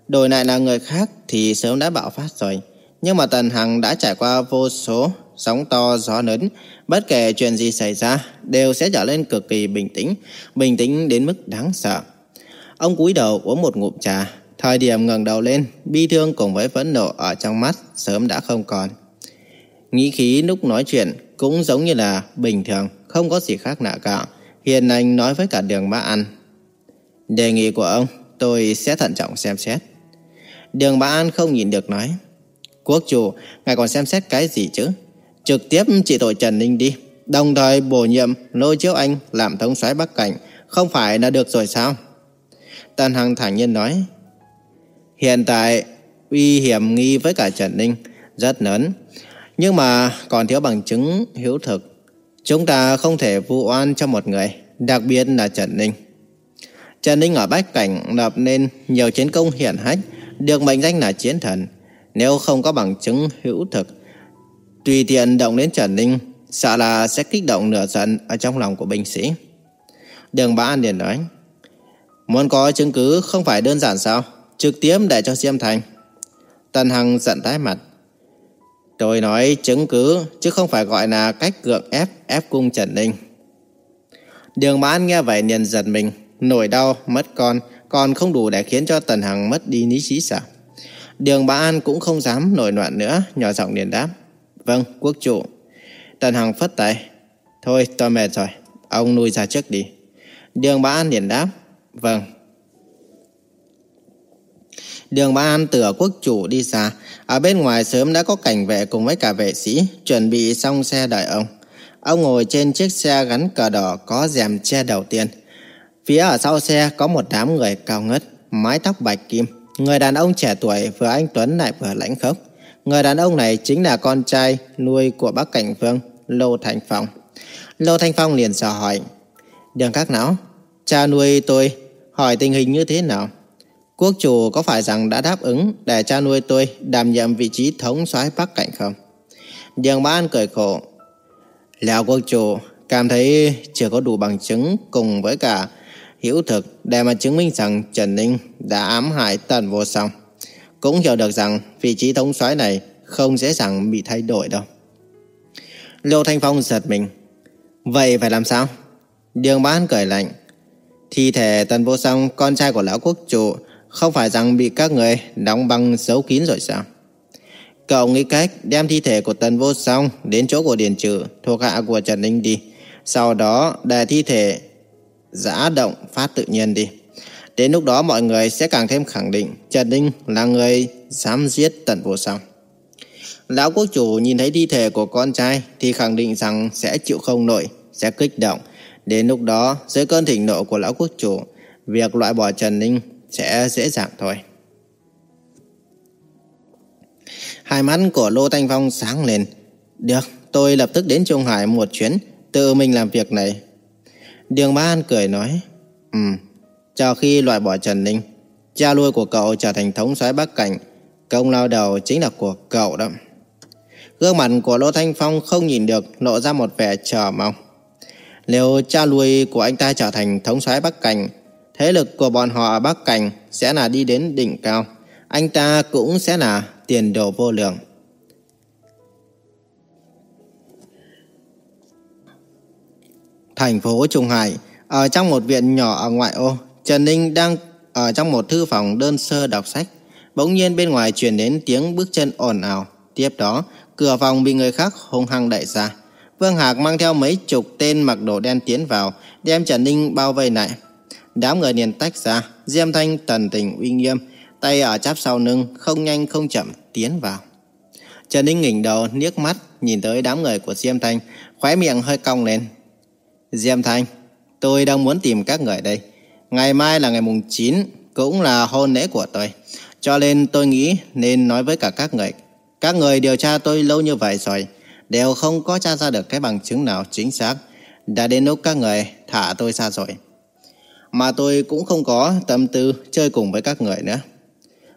Đổi lại là người khác thì sớm đã bạo phát rồi. Nhưng mà Tần Hằng đã trải qua vô số sóng to gió lớn. Bất kể chuyện gì xảy ra đều sẽ trở lên cực kỳ bình tĩnh. Bình tĩnh đến mức đáng sợ. Ông cúi đầu uống một ngụm trà. Thời điểm ngẩng đầu lên, bi thương cùng với phẫn nộ ở trong mắt sớm đã không còn. Nghĩ khí lúc nói chuyện cũng giống như là bình thường, không có gì khác lạ cả. Hiền Anh nói với cả Đường Bá An. Đề nghị của ông, tôi sẽ thận trọng xem xét. Đường Bá An không nhìn được nói. Quốc chủ, ngài còn xem xét cái gì chứ? Trực tiếp trị tội Trần Ninh đi. Đồng thời bổ nhiệm Lô Chiếu Anh làm thống soái Bắc Cảnh. Không phải là được rồi sao? Tần Hằng thản nhiên nói. Hiện tại, uy hiểm nghi với cả Trần Ninh rất lớn. Nhưng mà còn thiếu bằng chứng hữu thực Chúng ta không thể vu oan cho một người, đặc biệt là Trần Ninh. Trần Ninh ở Bách Cảnh lập nên nhiều chiến công hiển hách, được mệnh danh là chiến thần. Nếu không có bằng chứng hữu thực, tùy tiện động đến Trần Ninh, sợ là sẽ kích động nửa giận ở trong lòng của binh sĩ. Đường Bá An liền nói, muốn có chứng cứ không phải đơn giản sao, trực tiếp để cho Diêm Thành. Tần Hằng giận tái mặt, Tôi nói chứng cứ, chứ không phải gọi là cách gượng ép, ép cung Trần Ninh. Đường Bá An nghe vậy liền giật mình, nổi đau, mất con, còn không đủ để khiến cho Tần Hằng mất đi lý trí sao? Đường Bá An cũng không dám nổi loạn nữa, nhỏ giọng liền đáp. Vâng, quốc chủ. Tần Hằng phất tay. Thôi, tôi mệt rồi, ông nuôi ra trước đi. Đường Bá An liền đáp. Vâng. Đường Ba An từ quốc chủ đi xa, ở bên ngoài sớm đã có cảnh vệ cùng với cả vệ sĩ chuẩn bị xong xe đợi ông. Ông ngồi trên chiếc xe gắn cờ đỏ có rèm che đầu tiên. Phía ở sau xe có một đám người cao ngất, mái tóc bạch kim. Người đàn ông trẻ tuổi vừa anh Tuấn lại vừa lãnh khốc. Người đàn ông này chính là con trai nuôi của bác Cảnh Vương, Lô Thành Phong. Lô Thanh Phong liền dò hỏi, Đường các não, cha nuôi tôi hỏi tình hình như thế nào? Quốc chủ có phải rằng đã đáp ứng để cha nuôi tôi đảm nhiệm vị trí thống soái Bắc Cảnh không? Dương Bá An cười khổ. Lão quốc chủ cảm thấy chưa có đủ bằng chứng cùng với cả hữu thực để mà chứng minh rằng Trần Ninh đã ám hại Tần Vô Song. Cũng hiểu được rằng vị trí thống soái này không dễ dàng bị thay đổi đâu. Lô Thanh Phong giật mình. Vậy phải làm sao? Dương Bá An cười lạnh. Thi thể Tần Vô Song, con trai của lão quốc chủ, không phải rằng bị các người đóng băng giấu kín rồi sao? Cậu nghĩ cách đem thi thể của Tần Vô Song đến chỗ của Điền Trừ thuộc hạ của Trần Ninh đi. Sau đó để thi thể giã động phát tự nhiên đi. Đến lúc đó mọi người sẽ càng thêm khẳng định Trần Ninh là người dám giết Tần Vô Song. Lão quốc chủ nhìn thấy thi thể của con trai thì khẳng định rằng sẽ chịu không nổi, sẽ kích động. Đến lúc đó, dưới cơn thịnh nộ của lão quốc chủ, việc loại bỏ Trần Ninh sẽ dễ dàng thôi. Hai mắt của Lô Thanh Phong sáng lên. Được, tôi lập tức đến Trung Hải một chuyến, tự mình làm việc này. Đường Ba An cười nói, Ừ, cho khi loại bỏ Trần Ninh, Cha nuôi của cậu trở thành thống soái Bắc Cảnh, công lao đầu chính là của cậu đó. Gương mặt của Lô Thanh Phong không nhìn được lộ ra một vẻ chờ mong. Nếu cha nuôi của anh ta trở thành thống soái Bắc Cảnh, thế lực của bọn họ ở Bắc Cảnh sẽ là đi đến đỉnh cao. Anh ta cũng sẽ là tiền đồ vô lượng. Thành phố Trung Hải, ở trong một viện nhỏ ở ngoại ô, Trần Ninh đang ở trong một thư phòng đơn sơ đọc sách. Bỗng nhiên bên ngoài truyền đến tiếng bước chân ồn ào. Tiếp đó, cửa phòng bị người khác hung hăng đẩy ra. Vương Hạc mang theo mấy chục tên mặc đồ đen tiến vào, đem Trần Ninh bao vây lại. Đám người liền tách ra, Diêm Thanh thần tình uy nghiêm, tay ở chắp sau lưng, không nhanh không chậm tiến vào. Trần Ninh ngẩng đầu, liếc mắt, nhìn tới đám người của Diêm Thanh, khóe miệng hơi cong lên. Diêm Thanh, tôi đang muốn tìm các người đây. Ngày mai là ngày mùng 9, cũng là hôn lễ của tôi. Cho nên tôi nghĩ nên nói với cả các người. Các người điều tra tôi lâu như vậy rồi, đều không có tra ra được cái bằng chứng nào chính xác. Đã đến lúc các người thả tôi ra rồi. Mà tôi cũng không có tâm tư chơi cùng với các người nữa.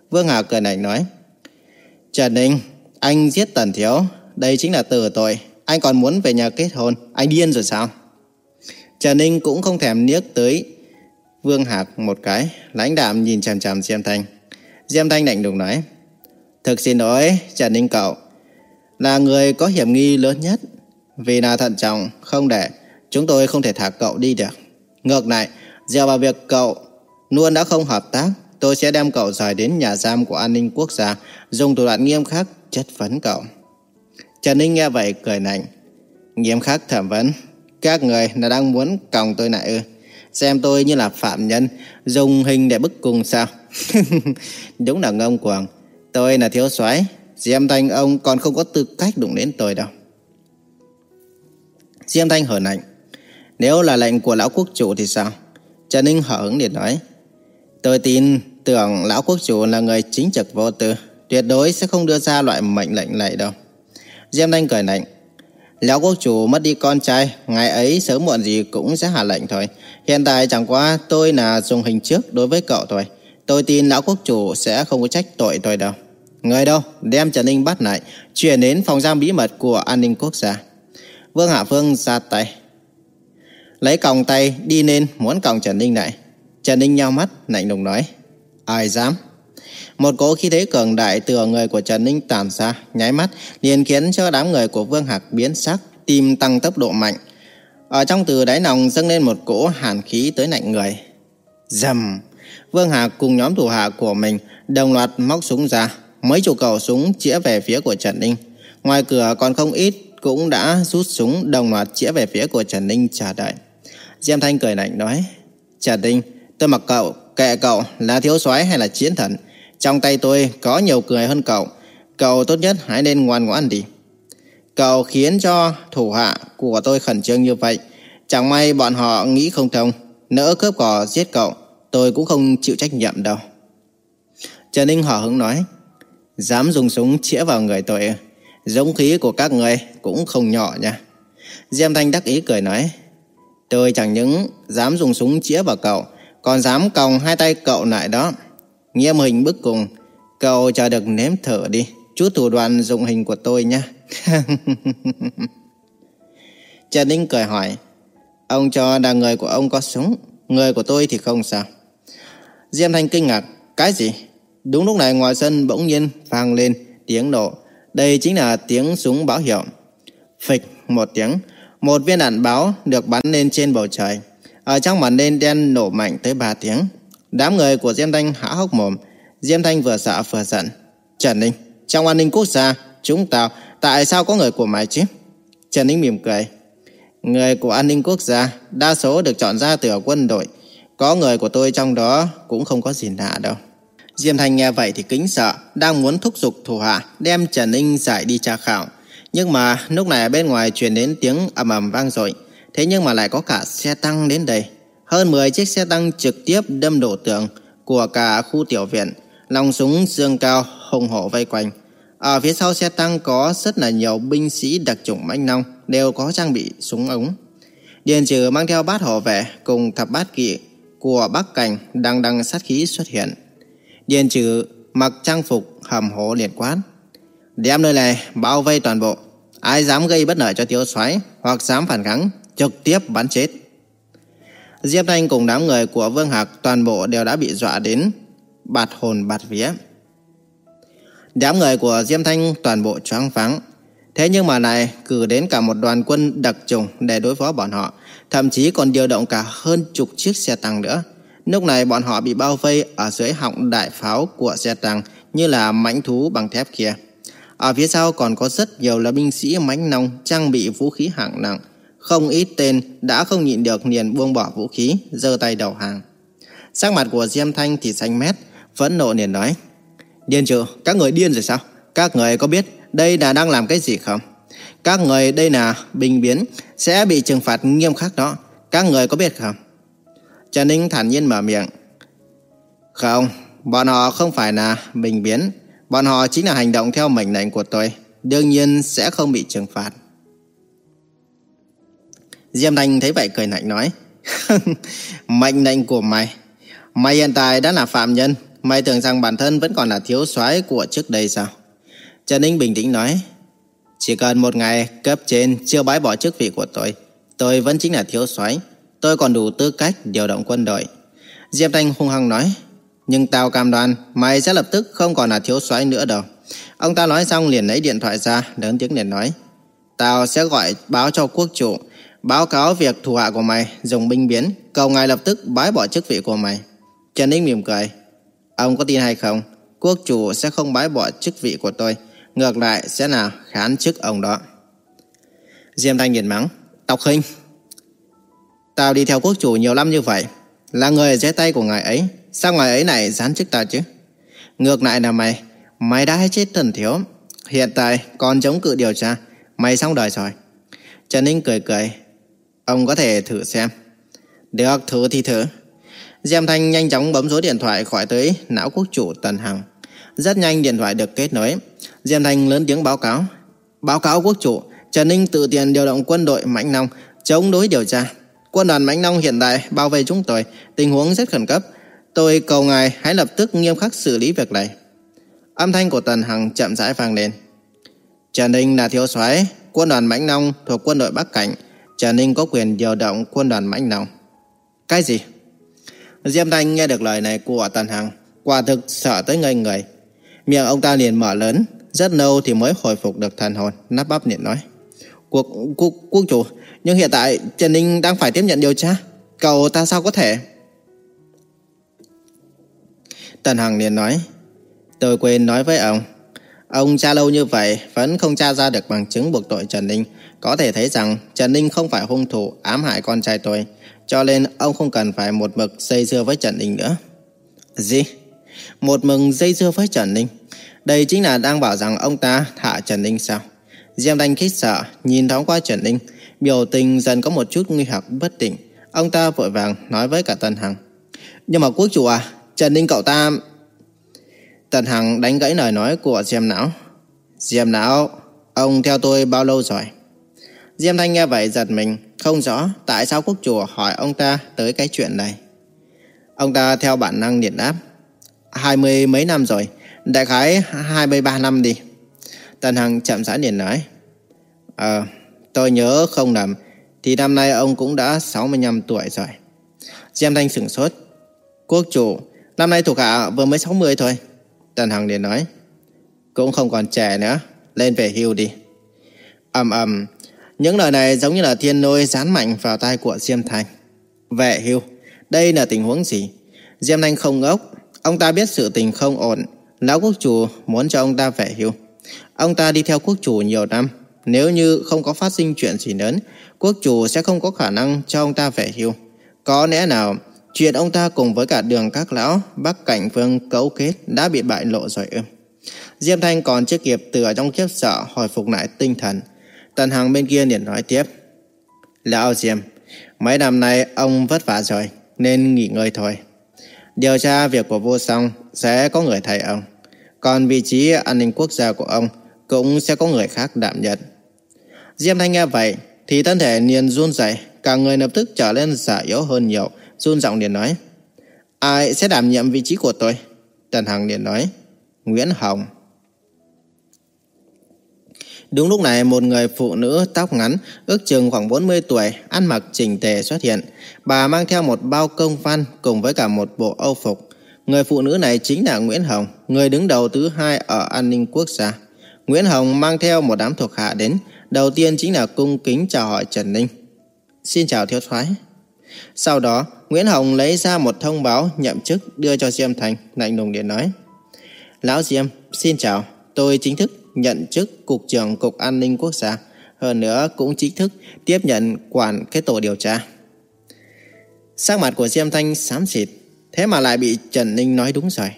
Vương Hà cười nảnh nói. Trần Ninh, anh giết Tần Thiếu, đây chính là tử tội. Anh còn muốn về nhà kết hôn, anh điên rồi sao? Trần Ninh cũng không thèm niếc tới Vương Hạc một cái, lãnh đạm nhìn chằm chằm Diêm Thanh. Diêm Thanh lạnh lùng nói, Thực xin lỗi, Trần Ninh cậu, là người có hiểm nghi lớn nhất. Vì là thận trọng, không để, chúng tôi không thể thả cậu đi được. Ngược lại, dựa vào việc cậu luôn đã không hợp tác, tôi sẽ đem cậu rời đến nhà giam của an ninh quốc gia, dùng thủ đoạn nghiêm khắc chất vấn cậu. Trần Ninh nghe vậy cười lạnh, nghiêm khắc thẩm vấn, các người là đang muốn còng tôi lại ư? Xem tôi như là phạm nhân, dùng hình để bức cung sao? Đúng là ngông cuồng. Tôi là thiếu soái, Diêm Thanh ông còn không có tư cách đụng đến tôi đâu. Diêm Thanh hở lạnh. Nếu là lệnh của lão quốc chủ thì sao? Trần Ninh hở hứng liền nói. Tôi tin tưởng lão quốc chủ là người chính trực vô tư, tuyệt đối sẽ không đưa ra loại mệnh lệnh này đâu. Diêm Thanh cười lạnh. Lão quốc chủ mất đi con trai, ngày ấy sớm muộn gì cũng sẽ hạ lệnh thôi. Hiện tại chẳng qua tôi là dùng hình trước đối với cậu thôi. Tôi tin lão quốc chủ sẽ không có trách tội tôi đâu. Người đâu, đem Trần Ninh bắt lại, chuyển đến phòng giam bí mật của an ninh quốc gia. Vương Hạ Phương ra tay. Lấy còng tay đi lên muốn còng Trần Ninh lại. Trần Ninh nhau mắt, lạnh lùng nói. Ai dám? Một cỗ khí thế cường đại từ người của Trần Ninh tàn ra, nháy mắt, liền khiến cho đám người của Vương Hạc biến sắc, tim tăng tốc độ mạnh. Ở trong từ đáy lòng dâng lên một cỗ hàn khí tới lạnh người. Dầm! Vương Hạc cùng nhóm thủ hạ của mình đồng loạt móc súng ra, mấy chục cầu súng chĩa về phía của Trần Ninh. Ngoài cửa còn không ít cũng đã rút súng đồng loạt chĩa về phía của Trần Ninh chờ đợi. Diêm Thanh cười lạnh nói, Trần Ninh, tôi mặc cậu, kệ cậu là thiếu soái hay là chiến thần, trong tay tôi có nhiều cười hơn cậu. Cậu tốt nhất hãy nên ngoan ngoãn đi. Cậu khiến cho thủ hạ của tôi khẩn trương như vậy. Chẳng may bọn họ nghĩ không thông. Nỡ cướp cỏ giết cậu. Tôi cũng không chịu trách nhiệm đâu. Trần Ninh hở hứng nói. Dám dùng súng chĩa vào người tôi. Giống khí của các người cũng không nhỏ nha. Diêm Thanh đắc ý cười nói. Tôi chẳng những dám dùng súng chĩa vào cậu. Còn dám còng hai tay cậu lại đó. Nghiêm hình bức cùng Cậu chờ được nếm thở đi Chút thủ đoạn dụng hình của tôi nha. Trần Ninh cười hỏi, Ông cho là người của ông có súng, Người của tôi thì không sao Diêm Thanh kinh ngạc, Cái gì Đúng lúc này ngoài sân bỗng nhiên vang lên tiếng nổ Đây chính là tiếng súng báo hiệu Phịch một tiếng một viên đạn báo được bắn lên trên bầu trời Ở trong màn đêm đen nổ mạnh tới 3 tiếng Đám người của Diêm Thanh hã hốc mồm. Diêm Thanh vừa sợ vừa giận. Trần Ninh, trong an ninh quốc gia, chúng ta tại sao có người của mày chứ? Trần Ninh mỉm cười. Người của an ninh quốc gia đa số được chọn ra từ quân đội. Có người của tôi trong đó cũng không có gì lạ đâu. Diêm Thanh nghe vậy thì kính sợ, đang muốn thúc giục thủ hạ đem Trần Ninh giải đi tra khảo. Nhưng mà lúc này bên ngoài truyền đến tiếng ầm ầm vang dội. Thế nhưng mà lại có cả xe tăng đến đây. Hơn 10 chiếc xe tăng trực tiếp đâm đổ tường của cả khu tiểu viện, lòng súng dương cao hùng hổ vây quanh. Ở phía sau xe tăng có rất là nhiều binh sĩ đặc chủng mãnh long đều có trang bị súng ống. Điền trừ mang theo bát hộ vệ cùng thập bát kỵ của Bắc Cảnh đang đăng sát khí xuất hiện. Điền trừ mặc trang phục hầm hố liền quát. Đem nơi này bao vây toàn bộ. Ai dám gây bất lợi cho Tiêu soái hoặc dám phản kháng, trực tiếp bắn chết. Diệp Thanh cùng đám người của Vương Hạc toàn bộ đều đã bị dọa đến bạt hồn bạt vía. Đám người của Diêm Thanh toàn bộ choáng váng. Thế nhưng mà này cử đến cả một đoàn quân đặc trùng để đối phó bọn họ, thậm chí còn điều động cả hơn chục chiếc xe tăng nữa. Lúc này bọn họ bị bao vây ở dưới họng đại pháo của xe tăng như là mãnh thú bằng thép kia. Ở phía sau còn có rất nhiều là binh sĩ mãnh nòng trang bị vũ khí hạng nặng. Không ít tên đã không nhịn được liền buông bỏ vũ khí, giơ tay đầu hàng. Sắc mặt của Diêm Thanh thì xanh mét, vẫn nộ liền nói. Điên chưa? Các người điên rồi sao? Các người có biết đây là đang làm cái gì không? Các người đây là bình biến, sẽ bị trừng phạt nghiêm khắc đó. Các người có biết không? Trần Ninh thản nhiên mở miệng. Không, bọn họ không phải là bình biến. Bọn họ chính là hành động theo mệnh lệnh của tôi. Đương nhiên sẽ không bị trừng phạt. Diêm Thanh thấy vậy cười lạnh nói. mệnh lệnh của mày. Mày hiện tại đã là phạm nhân. Mày tưởng rằng bản thân vẫn còn là thiếu soái của trước đây sao? Trần Ninh bình tĩnh nói. Chỉ cần một ngày cấp trên chưa bãi bỏ chức vị của tôi, tôi vẫn chính là thiếu soái. Tôi còn đủ tư cách điều động quân đội. Diệp Thanh hung hăng nói. Nhưng tao cam đoan mày sẽ lập tức không còn là thiếu soái nữa đâu. Ông ta nói xong liền lấy điện thoại ra, lớn tiếng liền nói. Tao sẽ gọi báo cho quốc chủ, báo cáo việc thủ hạ của mày dùng binh biến, cầu ngài lập tức bãi bỏ chức vị của mày. Trần Ninh mỉm cười. Ông có tin hay không? Quốc chủ sẽ không bãi bỏ chức vị của tôi, ngược lại sẽ là khán chức ông đó. Diêm Thanh nhìn mắng. Tọc khinh. Tao đi theo quốc chủ nhiều năm như vậy, là người dưới tay của ngài ấy, sao ngài ấy này dán chức ta chứ? Ngược lại là mày, mày đã hay chết thần thiếu, hiện tại còn chống cự điều tra, mày xong đời rồi. Trần Ninh cười cười, ông có thể thử xem. Được, thử thì thử. Diêm Thanh nhanh chóng bấm số điện thoại khỏi tới não quốc chủ Tần Hằng. Rất nhanh điện thoại được kết nối. Diêm Thanh lớn tiếng báo cáo. Báo cáo quốc chủ, Trần Ninh tự tiền điều động quân đội Mạnh Nông chống đối điều tra. Quân đoàn Mãnh Long hiện tại bao vây chúng tôi, tình huống rất khẩn cấp. Tôi cầu ngài hãy lập tức nghiêm khắc xử lý việc này. Âm thanh của Tần Hằng chậm rãi vang lên. Trần Ninh là thiếu soái, quân đoàn Mãnh Long thuộc quân đội Bắc Cảnh. Trần Ninh có quyền điều động quân đoàn Mãnh Long. Cái gì? Diêm Thanh nghe được lời này của Tần Hằng, quả thực sợ tới ngây người. Miệng ông ta liền mở lớn, rất lâu thì mới hồi phục được thần hồn, nắp bắp liền nói. Quốc, quốc, quốc chủ, nhưng hiện tại, Trần Ninh đang phải tiếp nhận điều tra. Cậu ta sao có thể? Tần Hằng liền nói, Tôi quên nói với ông. Ông tra lâu như vậy Vẫn không tra ra được bằng chứng buộc tội Trần Ninh. Có thể thấy rằng Trần Ninh không phải hung thủ Ám hại con trai tôi, Cho nên ông không cần phải một mực dây dưa với Trần Ninh nữa. Gì? Một mực dây dưa với Trần Ninh? Đây chính là đang bảo rằng ông ta thả Trần Ninh sao? Diêm Đanh khích sợ, Nhìn thoáng qua Trần Ninh biểu tình dần có một chút nguy hoặc bất tỉnh Ông ta vội vàng nói với cả Tần Hằng. Nhưng mà quốc chủ à, Trần Ninh cậu ta... Tần Hằng đánh gãy lời nói của Diêm Não. Diêm Não, ông theo tôi bao lâu rồi? Diêm Thanh nghe vậy giật mình, không rõ tại sao quốc chủ hỏi ông ta tới cái chuyện này. Ông ta theo bản năng điện đáp. Hai mươi mấy năm rồi, đại khái hai mươi ba năm đi. Tần Hằng chậm rãi điện nói. Ờ, Tôi nhớ không lầm, Thì năm nay ông cũng đã 65 tuổi rồi. Diêm Thanh sửng sốt. Quốc chủ, Năm nay thuộc hạ vừa mới 60 thôi. Tần Hằng liền nói. Cũng không còn trẻ nữa, Lên về hưu đi. Ầm ầm, Những lời này giống như là thiên lôi dán mạnh vào tai của Diêm Thanh. Về hưu, Đây là tình huống gì? Diêm Thanh không ngốc. Ông ta biết sự tình không ổn. Lão quốc chủ muốn cho ông ta về hưu. Ông ta đi theo quốc chủ nhiều năm nếu như không có phát sinh chuyện gì lớn, quốc chủ sẽ không có khả năng cho ông ta về hưu. Có lẽ nào chuyện ông ta cùng với cả đường các lão Bắc Cảnh Vương cấu kết đã bị bại lộ rồi ư? Diêm Thanh còn chưa kịp từ ở trong kiếp sợ hồi phục lại tinh thần. Tần Hằng bên kia liền nói tiếp. Lão Diêm, mấy năm nay ông vất vả rồi, nên nghỉ ngơi thôi. Điều tra việc của vô song sẽ có người thay ông. Còn vị trí an ninh quốc gia của ông cũng sẽ có người khác đảm nhận. Diêm Thanh nghe vậy thì thân thể liền run rẩy, cả người lập tức trở nên giả yếu hơn nhiều, run giọng liền nói: "Ai sẽ đảm nhiệm vị trí của tôi?" Trần Hằng liền nói, Nguyễn Hồng. Đúng lúc này một người phụ nữ tóc ngắn, ước chừng khoảng 40 tuổi, ăn mặc chỉnh tề xuất hiện. Bà mang theo một bao công văn cùng với cả một bộ âu phục. Người phụ nữ này chính là Nguyễn Hồng, người đứng đầu thứ hai ở an ninh quốc gia. Nguyễn Hồng mang theo một đám thuộc hạ đến, đầu tiên chính là cung kính chào hỏi Trần Ninh. Xin chào thiếu soái. Sau đó, Nguyễn Hồng lấy ra một thông báo nhậm chức đưa cho Diêm Thành, lạnh lùng điện nói. Lão Diêm, xin chào, tôi chính thức nhận chức Cục trưởng Cục An ninh Quốc gia. Hơn nữa cũng chính thức tiếp nhận quản cái tổ điều tra. Sắc mặt của Diêm Thanh xám xịt, thế mà lại bị Trần Ninh nói đúng rồi.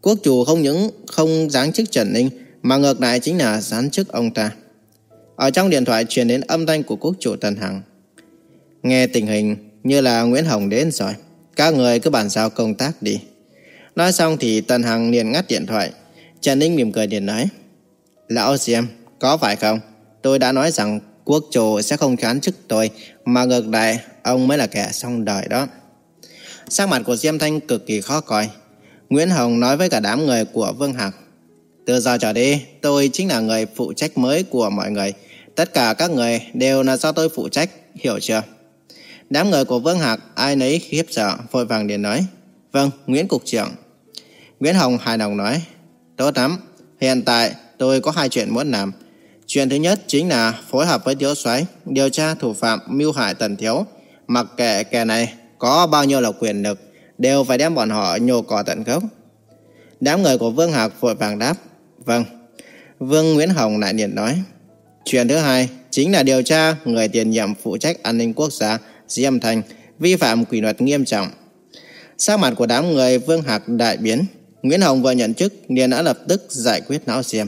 Quốc chủ không những không giáng chức Trần Ninh, mà ngược lại chính là giáng chức ông ta. Ở trong điện thoại truyền đến âm thanh của quốc chủ Tần Hằng. Nghe tình hình như là Nguyễn Hồng đến rồi. Các người cứ bàn giao công tác đi. Nói xong thì Tần Hằng liền ngắt điện thoại. Trần Ninh mỉm cười điện nói. Lão Diêm, có phải không? Tôi đã nói rằng quốc chủ sẽ không chán chức tôi, mà ngược lại, ông mới là kẻ xong đời đó. Sắc mặt của Diêm Thanh cực kỳ khó coi. Nguyễn Hồng nói với cả đám người của Vương Hạc. Từ giờ trở đi, tôi chính là người phụ trách mới của mọi người. Tất cả các người đều là do tôi phụ trách, hiểu chưa? Đám người của Vương Hạc ai nấy khiếp sợ, vội vàng liền nói. Vâng, Nguyễn Cục trưởng. Nguyễn Hồng hài lòng nói. Tốt lắm, hiện tại tôi có hai chuyện muốn làm. Chuyện thứ nhất chính là phối hợp với Tiếu Soái điều tra thủ phạm mưu hại Tần Thiếu. Mặc kệ kẻ này có bao nhiêu là quyền lực, đều phải đem bọn họ nhổ cỏ tận gốc. Đám người của Vương Hạc vội vàng đáp. Vâng. Vương Nguyễn Hồng lại liền nói. Chuyện thứ hai chính là điều tra người tiền nhiệm phụ trách an ninh quốc gia Diêm Thành vi phạm kỷ luật nghiêm trọng. Sắc mặt của đám người Vương Hạc đại biến. Nguyễn Hồng vừa nhận chức liền đã lập tức giải quyết lão Diêm.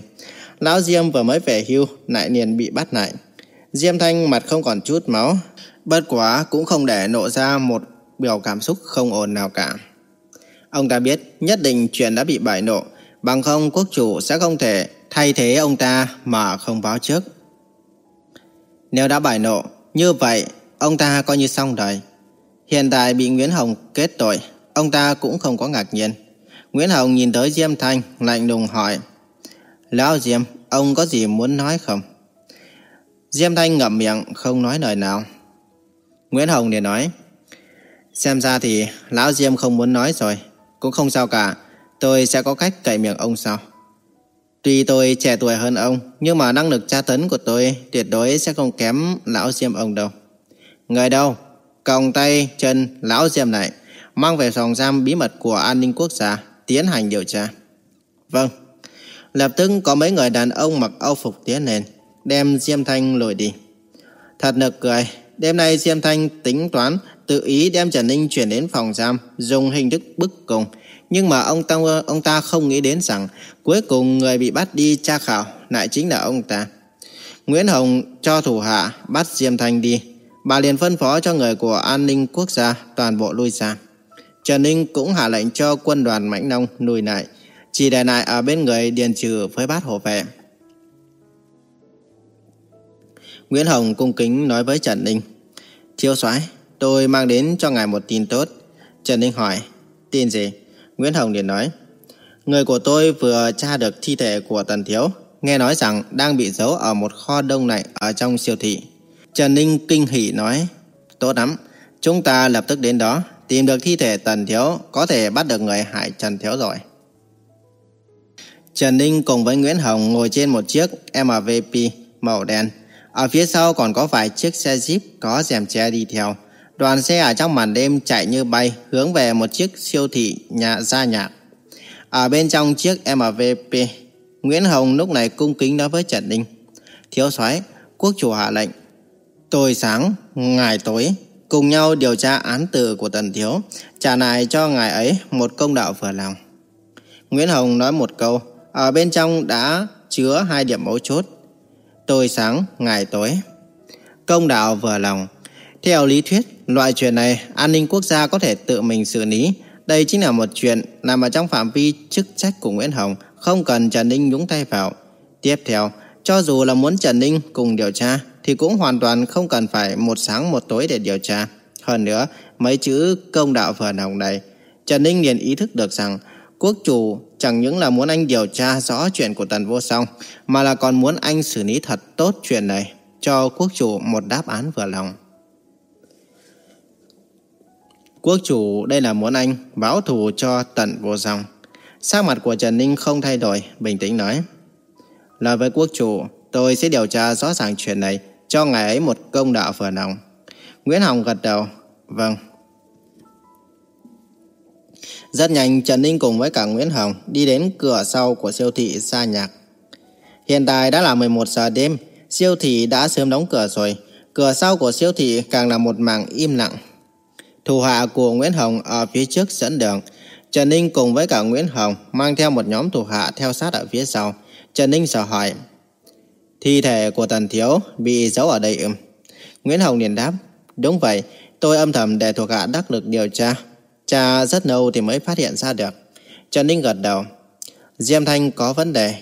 Lão Diêm vừa mới về hưu lại liền bị bắt lại. Diêm Thanh mặt không còn chút máu, bất quá cũng không để nộ ra một biểu cảm xúc không ổn nào cả. Ông ta biết nhất định chuyện đã bị bại nộ, bằng không quốc chủ sẽ không thể thay thế ông ta mà không báo trước. Nếu đã bại nộ, như vậy ông ta coi như xong đời. Hiện tại bị Nguyễn Hồng kết tội, ông ta cũng không có ngạc nhiên. Nguyễn Hồng nhìn tới Diêm Thanh, lạnh lùng hỏi. Lão Diêm, ông có gì muốn nói không? Diêm Thanh ngậm miệng, không nói lời nào. Nguyễn Hồng liền nói. Xem ra thì Lão Diêm không muốn nói rồi. Cũng không sao cả, tôi sẽ có cách cậy miệng ông sau. Tuy tôi trẻ tuổi hơn ông, nhưng mà năng lực tra tấn của tôi tuyệt đối sẽ không kém Lão Diêm ông đâu. Người đâu? Còng tay, chân, Lão Diêm này, mang về phòng giam bí mật của an ninh quốc gia, tiến hành điều tra. Vâng. Lập tức có mấy người đàn ông mặc âu phục tiến lên, đem Diêm Thanh lùi đi. Thật nực cười, đêm nay Diêm Thanh tính toán tự ý đem Trần Ninh chuyển đến phòng giam, dùng hình thức bức cùng. Nhưng mà ông ta, ông ta không nghĩ đến rằng cuối cùng người bị bắt đi tra khảo lại chính là ông ta. Nguyễn Hồng cho thủ hạ bắt Diêm Thanh đi. Bà liền phân phó cho người của an ninh quốc gia toàn bộ lui ra. Trần Ninh cũng hạ lệnh cho quân đoàn Mãnh Nông lùi lại, chỉ để lại ở bên người điền trừ với bát hộ vệ. Nguyễn Hồng cung kính nói với Trần Ninh. Thiếu soái tôi mang đến cho ngài một tin tốt. Trần Ninh hỏi, tin gì? Nguyễn Hồng liền nói, người của tôi vừa tra được thi thể của Tần Thiếu, nghe nói rằng đang bị giấu ở một kho đông lạnh ở trong siêu thị. Trần Ninh kinh hỉ nói, tốt lắm, chúng ta lập tức đến đó, tìm được thi thể Tần Thiếu, có thể bắt được người hại Trần Thiếu rồi. Trần Ninh cùng với Nguyễn Hồng ngồi trên một chiếc MVP màu đen. Ở phía sau còn có vài chiếc xe Jeep có rèm che đi theo. Đoàn xe ở trong màn đêm chạy như bay hướng về một chiếc siêu thị nhà gia nhạc. Ở bên trong chiếc MVP, Nguyễn Hồng lúc này cung kính nói với Trần Ninh. Thiếu soái quốc chủ hạ lệnh. Tôi sáng, ngài tối, cùng nhau điều tra án tử của Tần Thiếu, trả lại cho ngài ấy một công đạo vừa lòng. Nguyễn Hồng nói một câu, ở bên trong đã chứa hai điểm mấu chốt. Tôi sáng, ngài tối. Công đạo vừa lòng. Theo lý thuyết, loại chuyện này an ninh quốc gia có thể tự mình xử lý. Đây chính là một chuyện nằm ở trong phạm vi chức trách của Nguyễn Hồng, không cần Trần Ninh nhúng tay vào. Tiếp theo, cho dù là muốn Trần Ninh cùng điều tra, thì cũng hoàn toàn không cần phải một sáng một tối để điều tra. Hơn nữa, mấy chữ công đạo vừa lòng này, Trần Ninh liền ý thức được rằng Quốc chủ chẳng những là muốn anh điều tra rõ chuyện của Tần Vô Song, mà là còn muốn anh xử lý thật tốt chuyện này, cho quốc chủ một đáp án vừa lòng. Quốc chủ đây là muốn anh báo thù cho tận Vô dòng. Sắc mặt của Trần Ninh không thay đổi, bình tĩnh nói. Là với quốc chủ, tôi sẽ điều tra rõ ràng chuyện này, cho ngài ấy một công đạo vừa lòng. Nguyễn Hồng gật đầu. Vâng. Rất nhanh Trần Ninh cùng với cả Nguyễn Hồng đi đến cửa sau của siêu thị Sa Nhạc. Hiện tại đã là 11 giờ đêm, siêu thị đã sớm đóng cửa rồi. Cửa sau của siêu thị càng là một mảng im lặng. Thủ hạ của Nguyễn Hồng ở phía trước dẫn đường. Trần Ninh cùng với cả Nguyễn Hồng mang theo một nhóm thủ hạ theo sát ở phía sau. Trần Ninh sợ hỏi. Thi thể của Tần Thiếu bị giấu ở đây ư? Nguyễn Hồng liền đáp. Đúng vậy, tôi âm thầm để thuộc hạ đắc lực điều tra. Cha rất lâu thì mới phát hiện ra được. Trần Ninh gật đầu. Diêm Thanh có vấn đề.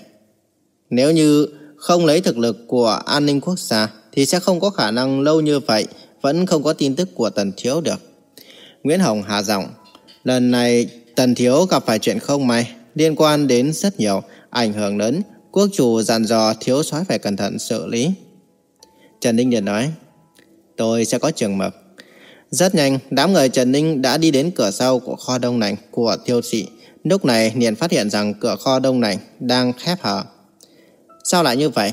Nếu như không lấy thực lực của an ninh quốc gia thì sẽ không có khả năng lâu như vậy vẫn không có tin tức của Tần Thiếu được. Nguyễn Hồng hạ giọng. Lần này Tần Thiếu gặp phải chuyện không may liên quan đến rất nhiều ảnh hưởng lớn. Quốc chủ dàn dò Thiếu soái phải cẩn thận xử lý. Trần Ninh liền nói. Tôi sẽ có trường mực. Rất nhanh, đám người Trần Ninh đã đi đến cửa sau của kho đông lạnh của Thiêu thị. Lúc này, liền phát hiện rằng cửa kho đông lạnh đang khép hở. Sao lại như vậy?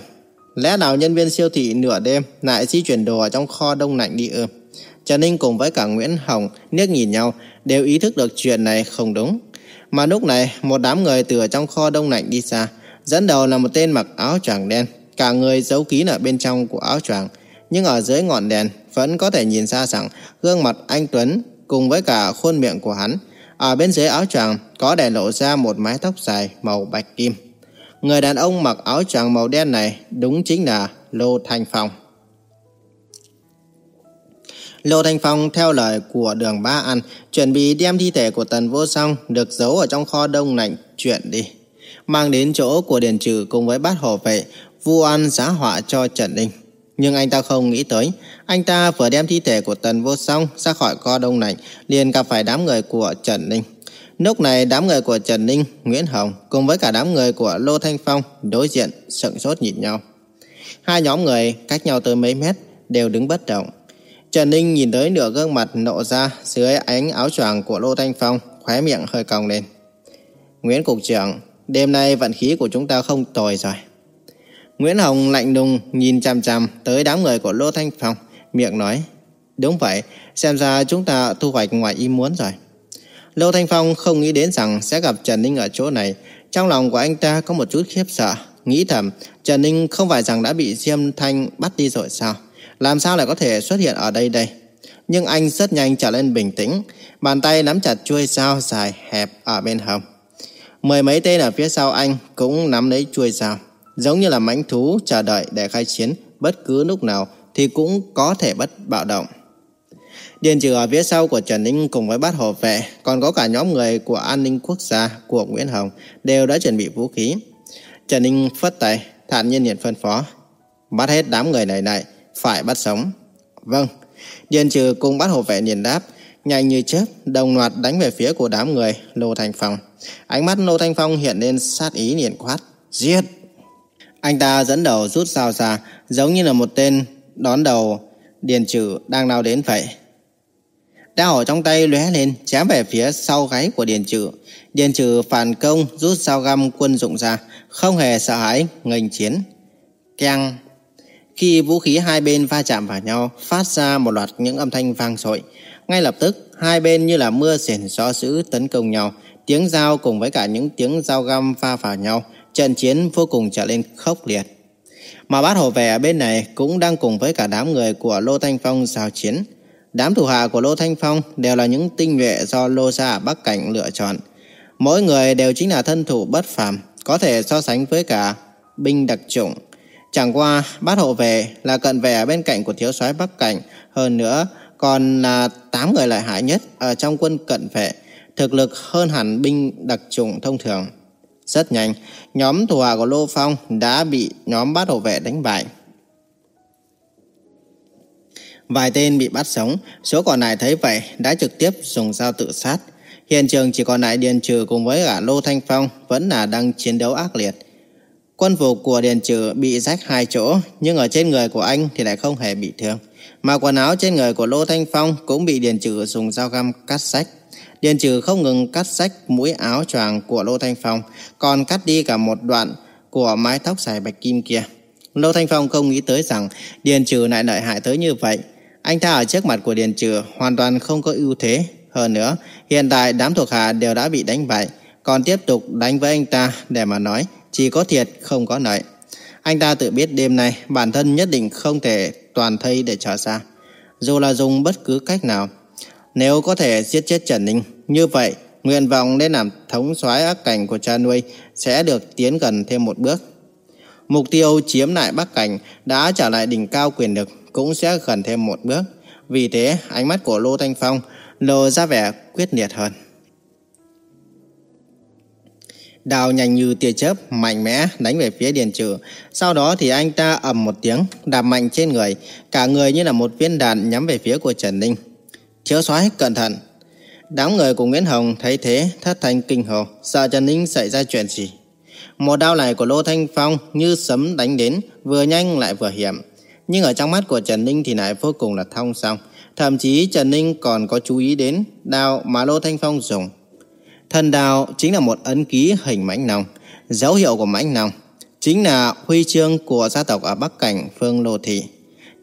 Lẽ nào nhân viên siêu thị nửa đêm lại di chuyển đồ ở trong kho đông lạnh đi ư? Trần Ninh cùng với cả Nguyễn Hồng liếc nhìn nhau đều ý thức được chuyện này không đúng. Mà lúc này, một đám người từ ở trong kho đông lạnh đi ra Dẫn đầu là một tên mặc áo choàng đen, cả người giấu kín ở bên trong của áo choàng nhưng ở dưới ngọn đèn vẫn có thể nhìn ra rằng gương mặt anh Tuấn cùng với cả khuôn miệng của hắn. Ở bên dưới áo choàng có để lộ ra một mái tóc dài màu bạch kim. Người đàn ông mặc áo choàng màu đen này đúng chính là Lô Thanh Phong. Lô Thanh Phong theo lời của đường Ba An chuẩn bị đem thi thể của Tần Vô Song được giấu ở trong kho đông lạnh chuyển đi. Mang đến chỗ của Điền Trừ cùng với bát hộ vệ vu an giá họa cho Trần Ninh. Nhưng anh ta không nghĩ tới, anh ta vừa đem thi thể của Tần Vô Song ra khỏi kho đông lạnh, liền gặp phải đám người của Trần Ninh. Lúc này đám người của Trần Ninh, Nguyễn Hồng cùng với cả đám người của Lô Thanh Phong đối diện sững sốt nhìn nhau. Hai nhóm người cách nhau tới mấy mét đều đứng bất động. Trần Ninh nhìn tới nửa gương mặt nộ ra dưới ánh áo choàng của Lô Thanh Phong, khóe miệng hơi cong lên. Nguyễn Cục trưởng, đêm nay vận khí của chúng ta không tồi rồi. Nguyễn Hồng lạnh lùng nhìn chằm chằm tới đám người của Lô Thanh Phong, miệng nói, đúng vậy, xem ra chúng ta thu hoạch ngoài ý muốn rồi. Lô Thanh Phong không nghĩ đến rằng sẽ gặp Trần Ninh ở chỗ này, trong lòng của anh ta có một chút khiếp sợ, nghĩ thầm Trần Ninh không phải rằng đã bị Diêm Thanh bắt đi rồi sao, làm sao lại có thể xuất hiện ở đây đây. Nhưng anh rất nhanh trở lên bình tĩnh, bàn tay nắm chặt chuôi dao dài hẹp ở bên hông. Mười mấy tên ở phía sau anh cũng nắm lấy chuôi dao giống như là mãnh thú chờ đợi để khai chiến bất cứ lúc nào thì cũng có thể bất bạo động. Điền trừ ở phía sau của Trần Ninh cùng với bát hộ vệ, còn có cả nhóm người của an ninh quốc gia của Nguyễn Hồng đều đã chuẩn bị vũ khí. Trần Ninh phất tay, thản nhiên nhận phân phó. Bắt hết đám người này này phải bắt sống. Vâng, Điền trừ cùng bắt hộ vệ liền đáp, nhanh như chớp, đồng loạt đánh về phía của đám người Lô Thanh Phong. Ánh mắt Lô Thanh Phong hiện lên sát ý liền quát, giết! Anh ta dẫn đầu rút dao ra, giống như là một tên đón đầu điền trừ đang nào đến vậy. Đao ở trong tay lóe lên, chém về phía sau gáy của điền trừ. Điền trừ phản công, rút dao găm quân dụng ra, không hề sợ hãi, nghênh chiến. Keng! Khi vũ khí hai bên va chạm vào nhau, phát ra một loạt những âm thanh vang dội. Ngay lập tức, hai bên như là mưa rền gió dữ tấn công nhau, tiếng dao cùng với cả những tiếng dao găm va vào nhau, trận chiến vô cùng trở nên khốc liệt. Mà bát hộ vệ ở bên này cũng đang cùng với cả đám người của Lô Thanh Phong giao chiến. Đám thủ hạ của Lô Thanh Phong đều là những tinh nhuệ do Lô Gia Bắc Cảnh lựa chọn. Mỗi người đều chính là thân thủ bất phàm, có thể so sánh với cả binh đặc chủng. Chẳng qua bát hộ vệ là cận vệ ở bên cạnh của thiếu soái Bắc Cảnh, hơn nữa còn là 8 người lợi hại nhất ở trong quân cận vệ, thực lực hơn hẳn binh đặc chủng thông thường. Rất nhanh, nhóm thủ hạ của Lô Phong đã bị nhóm bát hộ vệ đánh bại. Vài tên bị bắt sống, số còn lại thấy vậy đã trực tiếp dùng dao tự sát. Hiện trường chỉ còn lại Điền Trừ cùng với cả Lô Thanh Phong vẫn là đang chiến đấu ác liệt. Quân phục của Điền Trừ bị rách hai chỗ, nhưng ở trên người của anh thì lại không hề bị thương. Mà quần áo trên người của Lô Thanh Phong cũng bị Điền Trừ dùng dao găm cắt rách. Điền Trừ không ngừng cắt rách mũi áo choàng của Lô Thanh Phong, còn cắt đi cả một đoạn của mái tóc dài bạch kim kia. Lô Thanh Phong không nghĩ tới rằng Điền Trừ lại lợi hại tới như vậy. Anh ta ở trước mặt của Điền Trừ hoàn toàn không có ưu thế. Hơn nữa, hiện tại đám thuộc hạ đều đã bị đánh bại, còn tiếp tục đánh với anh ta để mà nói chỉ có thiệt không có lợi. Anh ta tự biết đêm nay bản thân nhất định không thể toàn thây để trở ra. Dù là dùng bất cứ cách nào. Nếu có thể giết chết Trần Ninh, như vậy nguyện vọng để làm thống soái ác cảnh của cha nuôi sẽ được tiến gần thêm một bước. Mục tiêu chiếm lại Bắc Cảnh đã trở lại đỉnh cao quyền lực cũng sẽ gần thêm một bước. Vì thế, ánh mắt của Lô Thanh Phong lộ ra vẻ quyết liệt hơn. Đào nhanh như tia chớp, mạnh mẽ đánh về phía Điền Trừ. Sau đó thì anh ta ầm một tiếng, đạp mạnh trên người, cả người như là một viên đạn nhắm về phía của Trần Ninh. Thiếu soái cẩn thận. Đám người của Nguyễn Hồng thấy thế, thất thanh kinh hồ, sợ Trần Ninh xảy ra chuyện gì. Một đao này của Lô Thanh Phong như sấm đánh đến, vừa nhanh lại vừa hiểm. Nhưng ở trong mắt của Trần Ninh thì lại vô cùng là thông song. Thậm chí Trần Ninh còn có chú ý đến đao mà Lô Thanh Phong dùng. Thần Đào chính là một ấn ký hình mãnh long. dấu hiệu của mãnh long Chính là huy chương của gia tộc ở Bắc Cảnh Phương Lô Thị.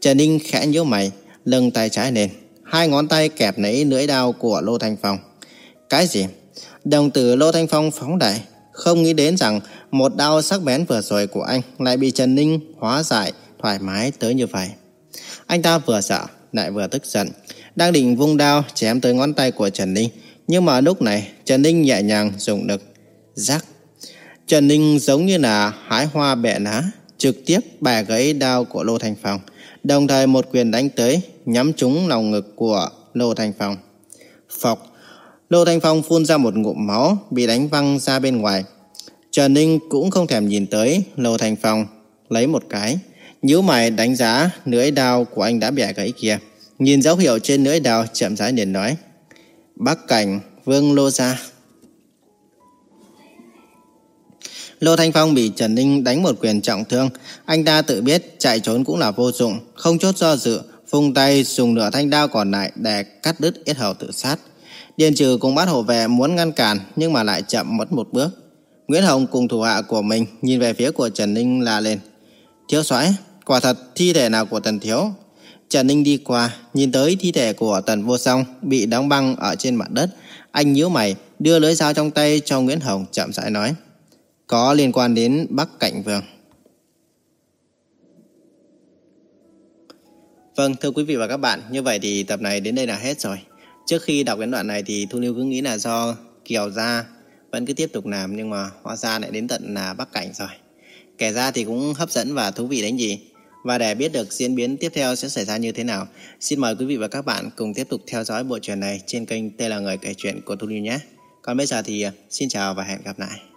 Trần Ninh khẽ nhíu mày, lưng tay trái lên. Hai ngón tay kẹp lấy lưỡi đao của Lô Thanh Phong. Cái gì? Đồng tử Lô Thanh Phong phóng đại, không nghĩ đến rằng một đao sắc bén vừa rồi của anh lại bị Trần Ninh hóa giải thoải mái tới như vậy. Anh ta vừa sợ, lại vừa tức giận. Đang định vung đao chém tới ngón tay của Trần Ninh. Nhưng mà lúc này, Trần Ninh nhẹ nhàng dùng lực. Rắc. Trần Ninh giống như là hái hoa bẻ lá. Trực tiếp bẻ gãy đao của Lô Thanh Phong. Đồng thời một quyền đánh tới, nhắm trúng lòng ngực của Lô Thanh Phong. Phọc. Lô Thanh Phong phun ra một ngụm máu, bị đánh văng ra bên ngoài. Trần Ninh cũng không thèm nhìn tới Lô Thanh Phong, lấy một cái nhíu mày đánh giá lưỡi đao của anh đã bẻ gãy kia. Nhìn dấu hiệu trên lưỡi đao chậm rãi liền nói. Bắc cảnh, Vương Lô Gia. Lô Thanh Phong bị Trần Ninh đánh một quyền trọng thương. Anh ta tự biết chạy trốn cũng là vô dụng. Không chốt do dự, phung tay dùng nửa thanh đao còn lại để cắt đứt yết hầu tự sát. Điền trừ cùng bắt hộ vệ muốn ngăn cản nhưng mà lại chậm mất một bước. Nguyễn Hồng cùng thủ hạ của mình nhìn về phía của Trần Ninh la lên. Thiếu soái Quả thật thi thể nào của Tần Thiếu Trần Ninh đi qua, Nhìn tới thi thể của Tần Vô Song Bị đóng băng ở trên mặt đất, Anh nhíu mày, đưa lưỡi dao trong tay cho Nguyễn Hồng chậm rãi nói, Có liên quan đến Bắc Cảnh Vương. Vâng thưa quý vị và các bạn, Như vậy thì tập này đến đây là hết rồi. Trước khi đọc đến đoạn này thì Thu Liêu cứ nghĩ là do Kiều Gia vẫn cứ tiếp tục làm, Nhưng mà hóa ra lại đến tận là Bắc Cảnh rồi. Kể ra thì cũng hấp dẫn và thú vị đến gì? Và để biết được diễn biến tiếp theo sẽ xảy ra như thế nào, xin mời quý vị và các bạn cùng tiếp tục theo dõi bộ truyện này trên kênh Tên là Người Kể Chuyện của Thu Lưu nhé. Còn bây giờ thì ờ, xin chào và hẹn gặp lại.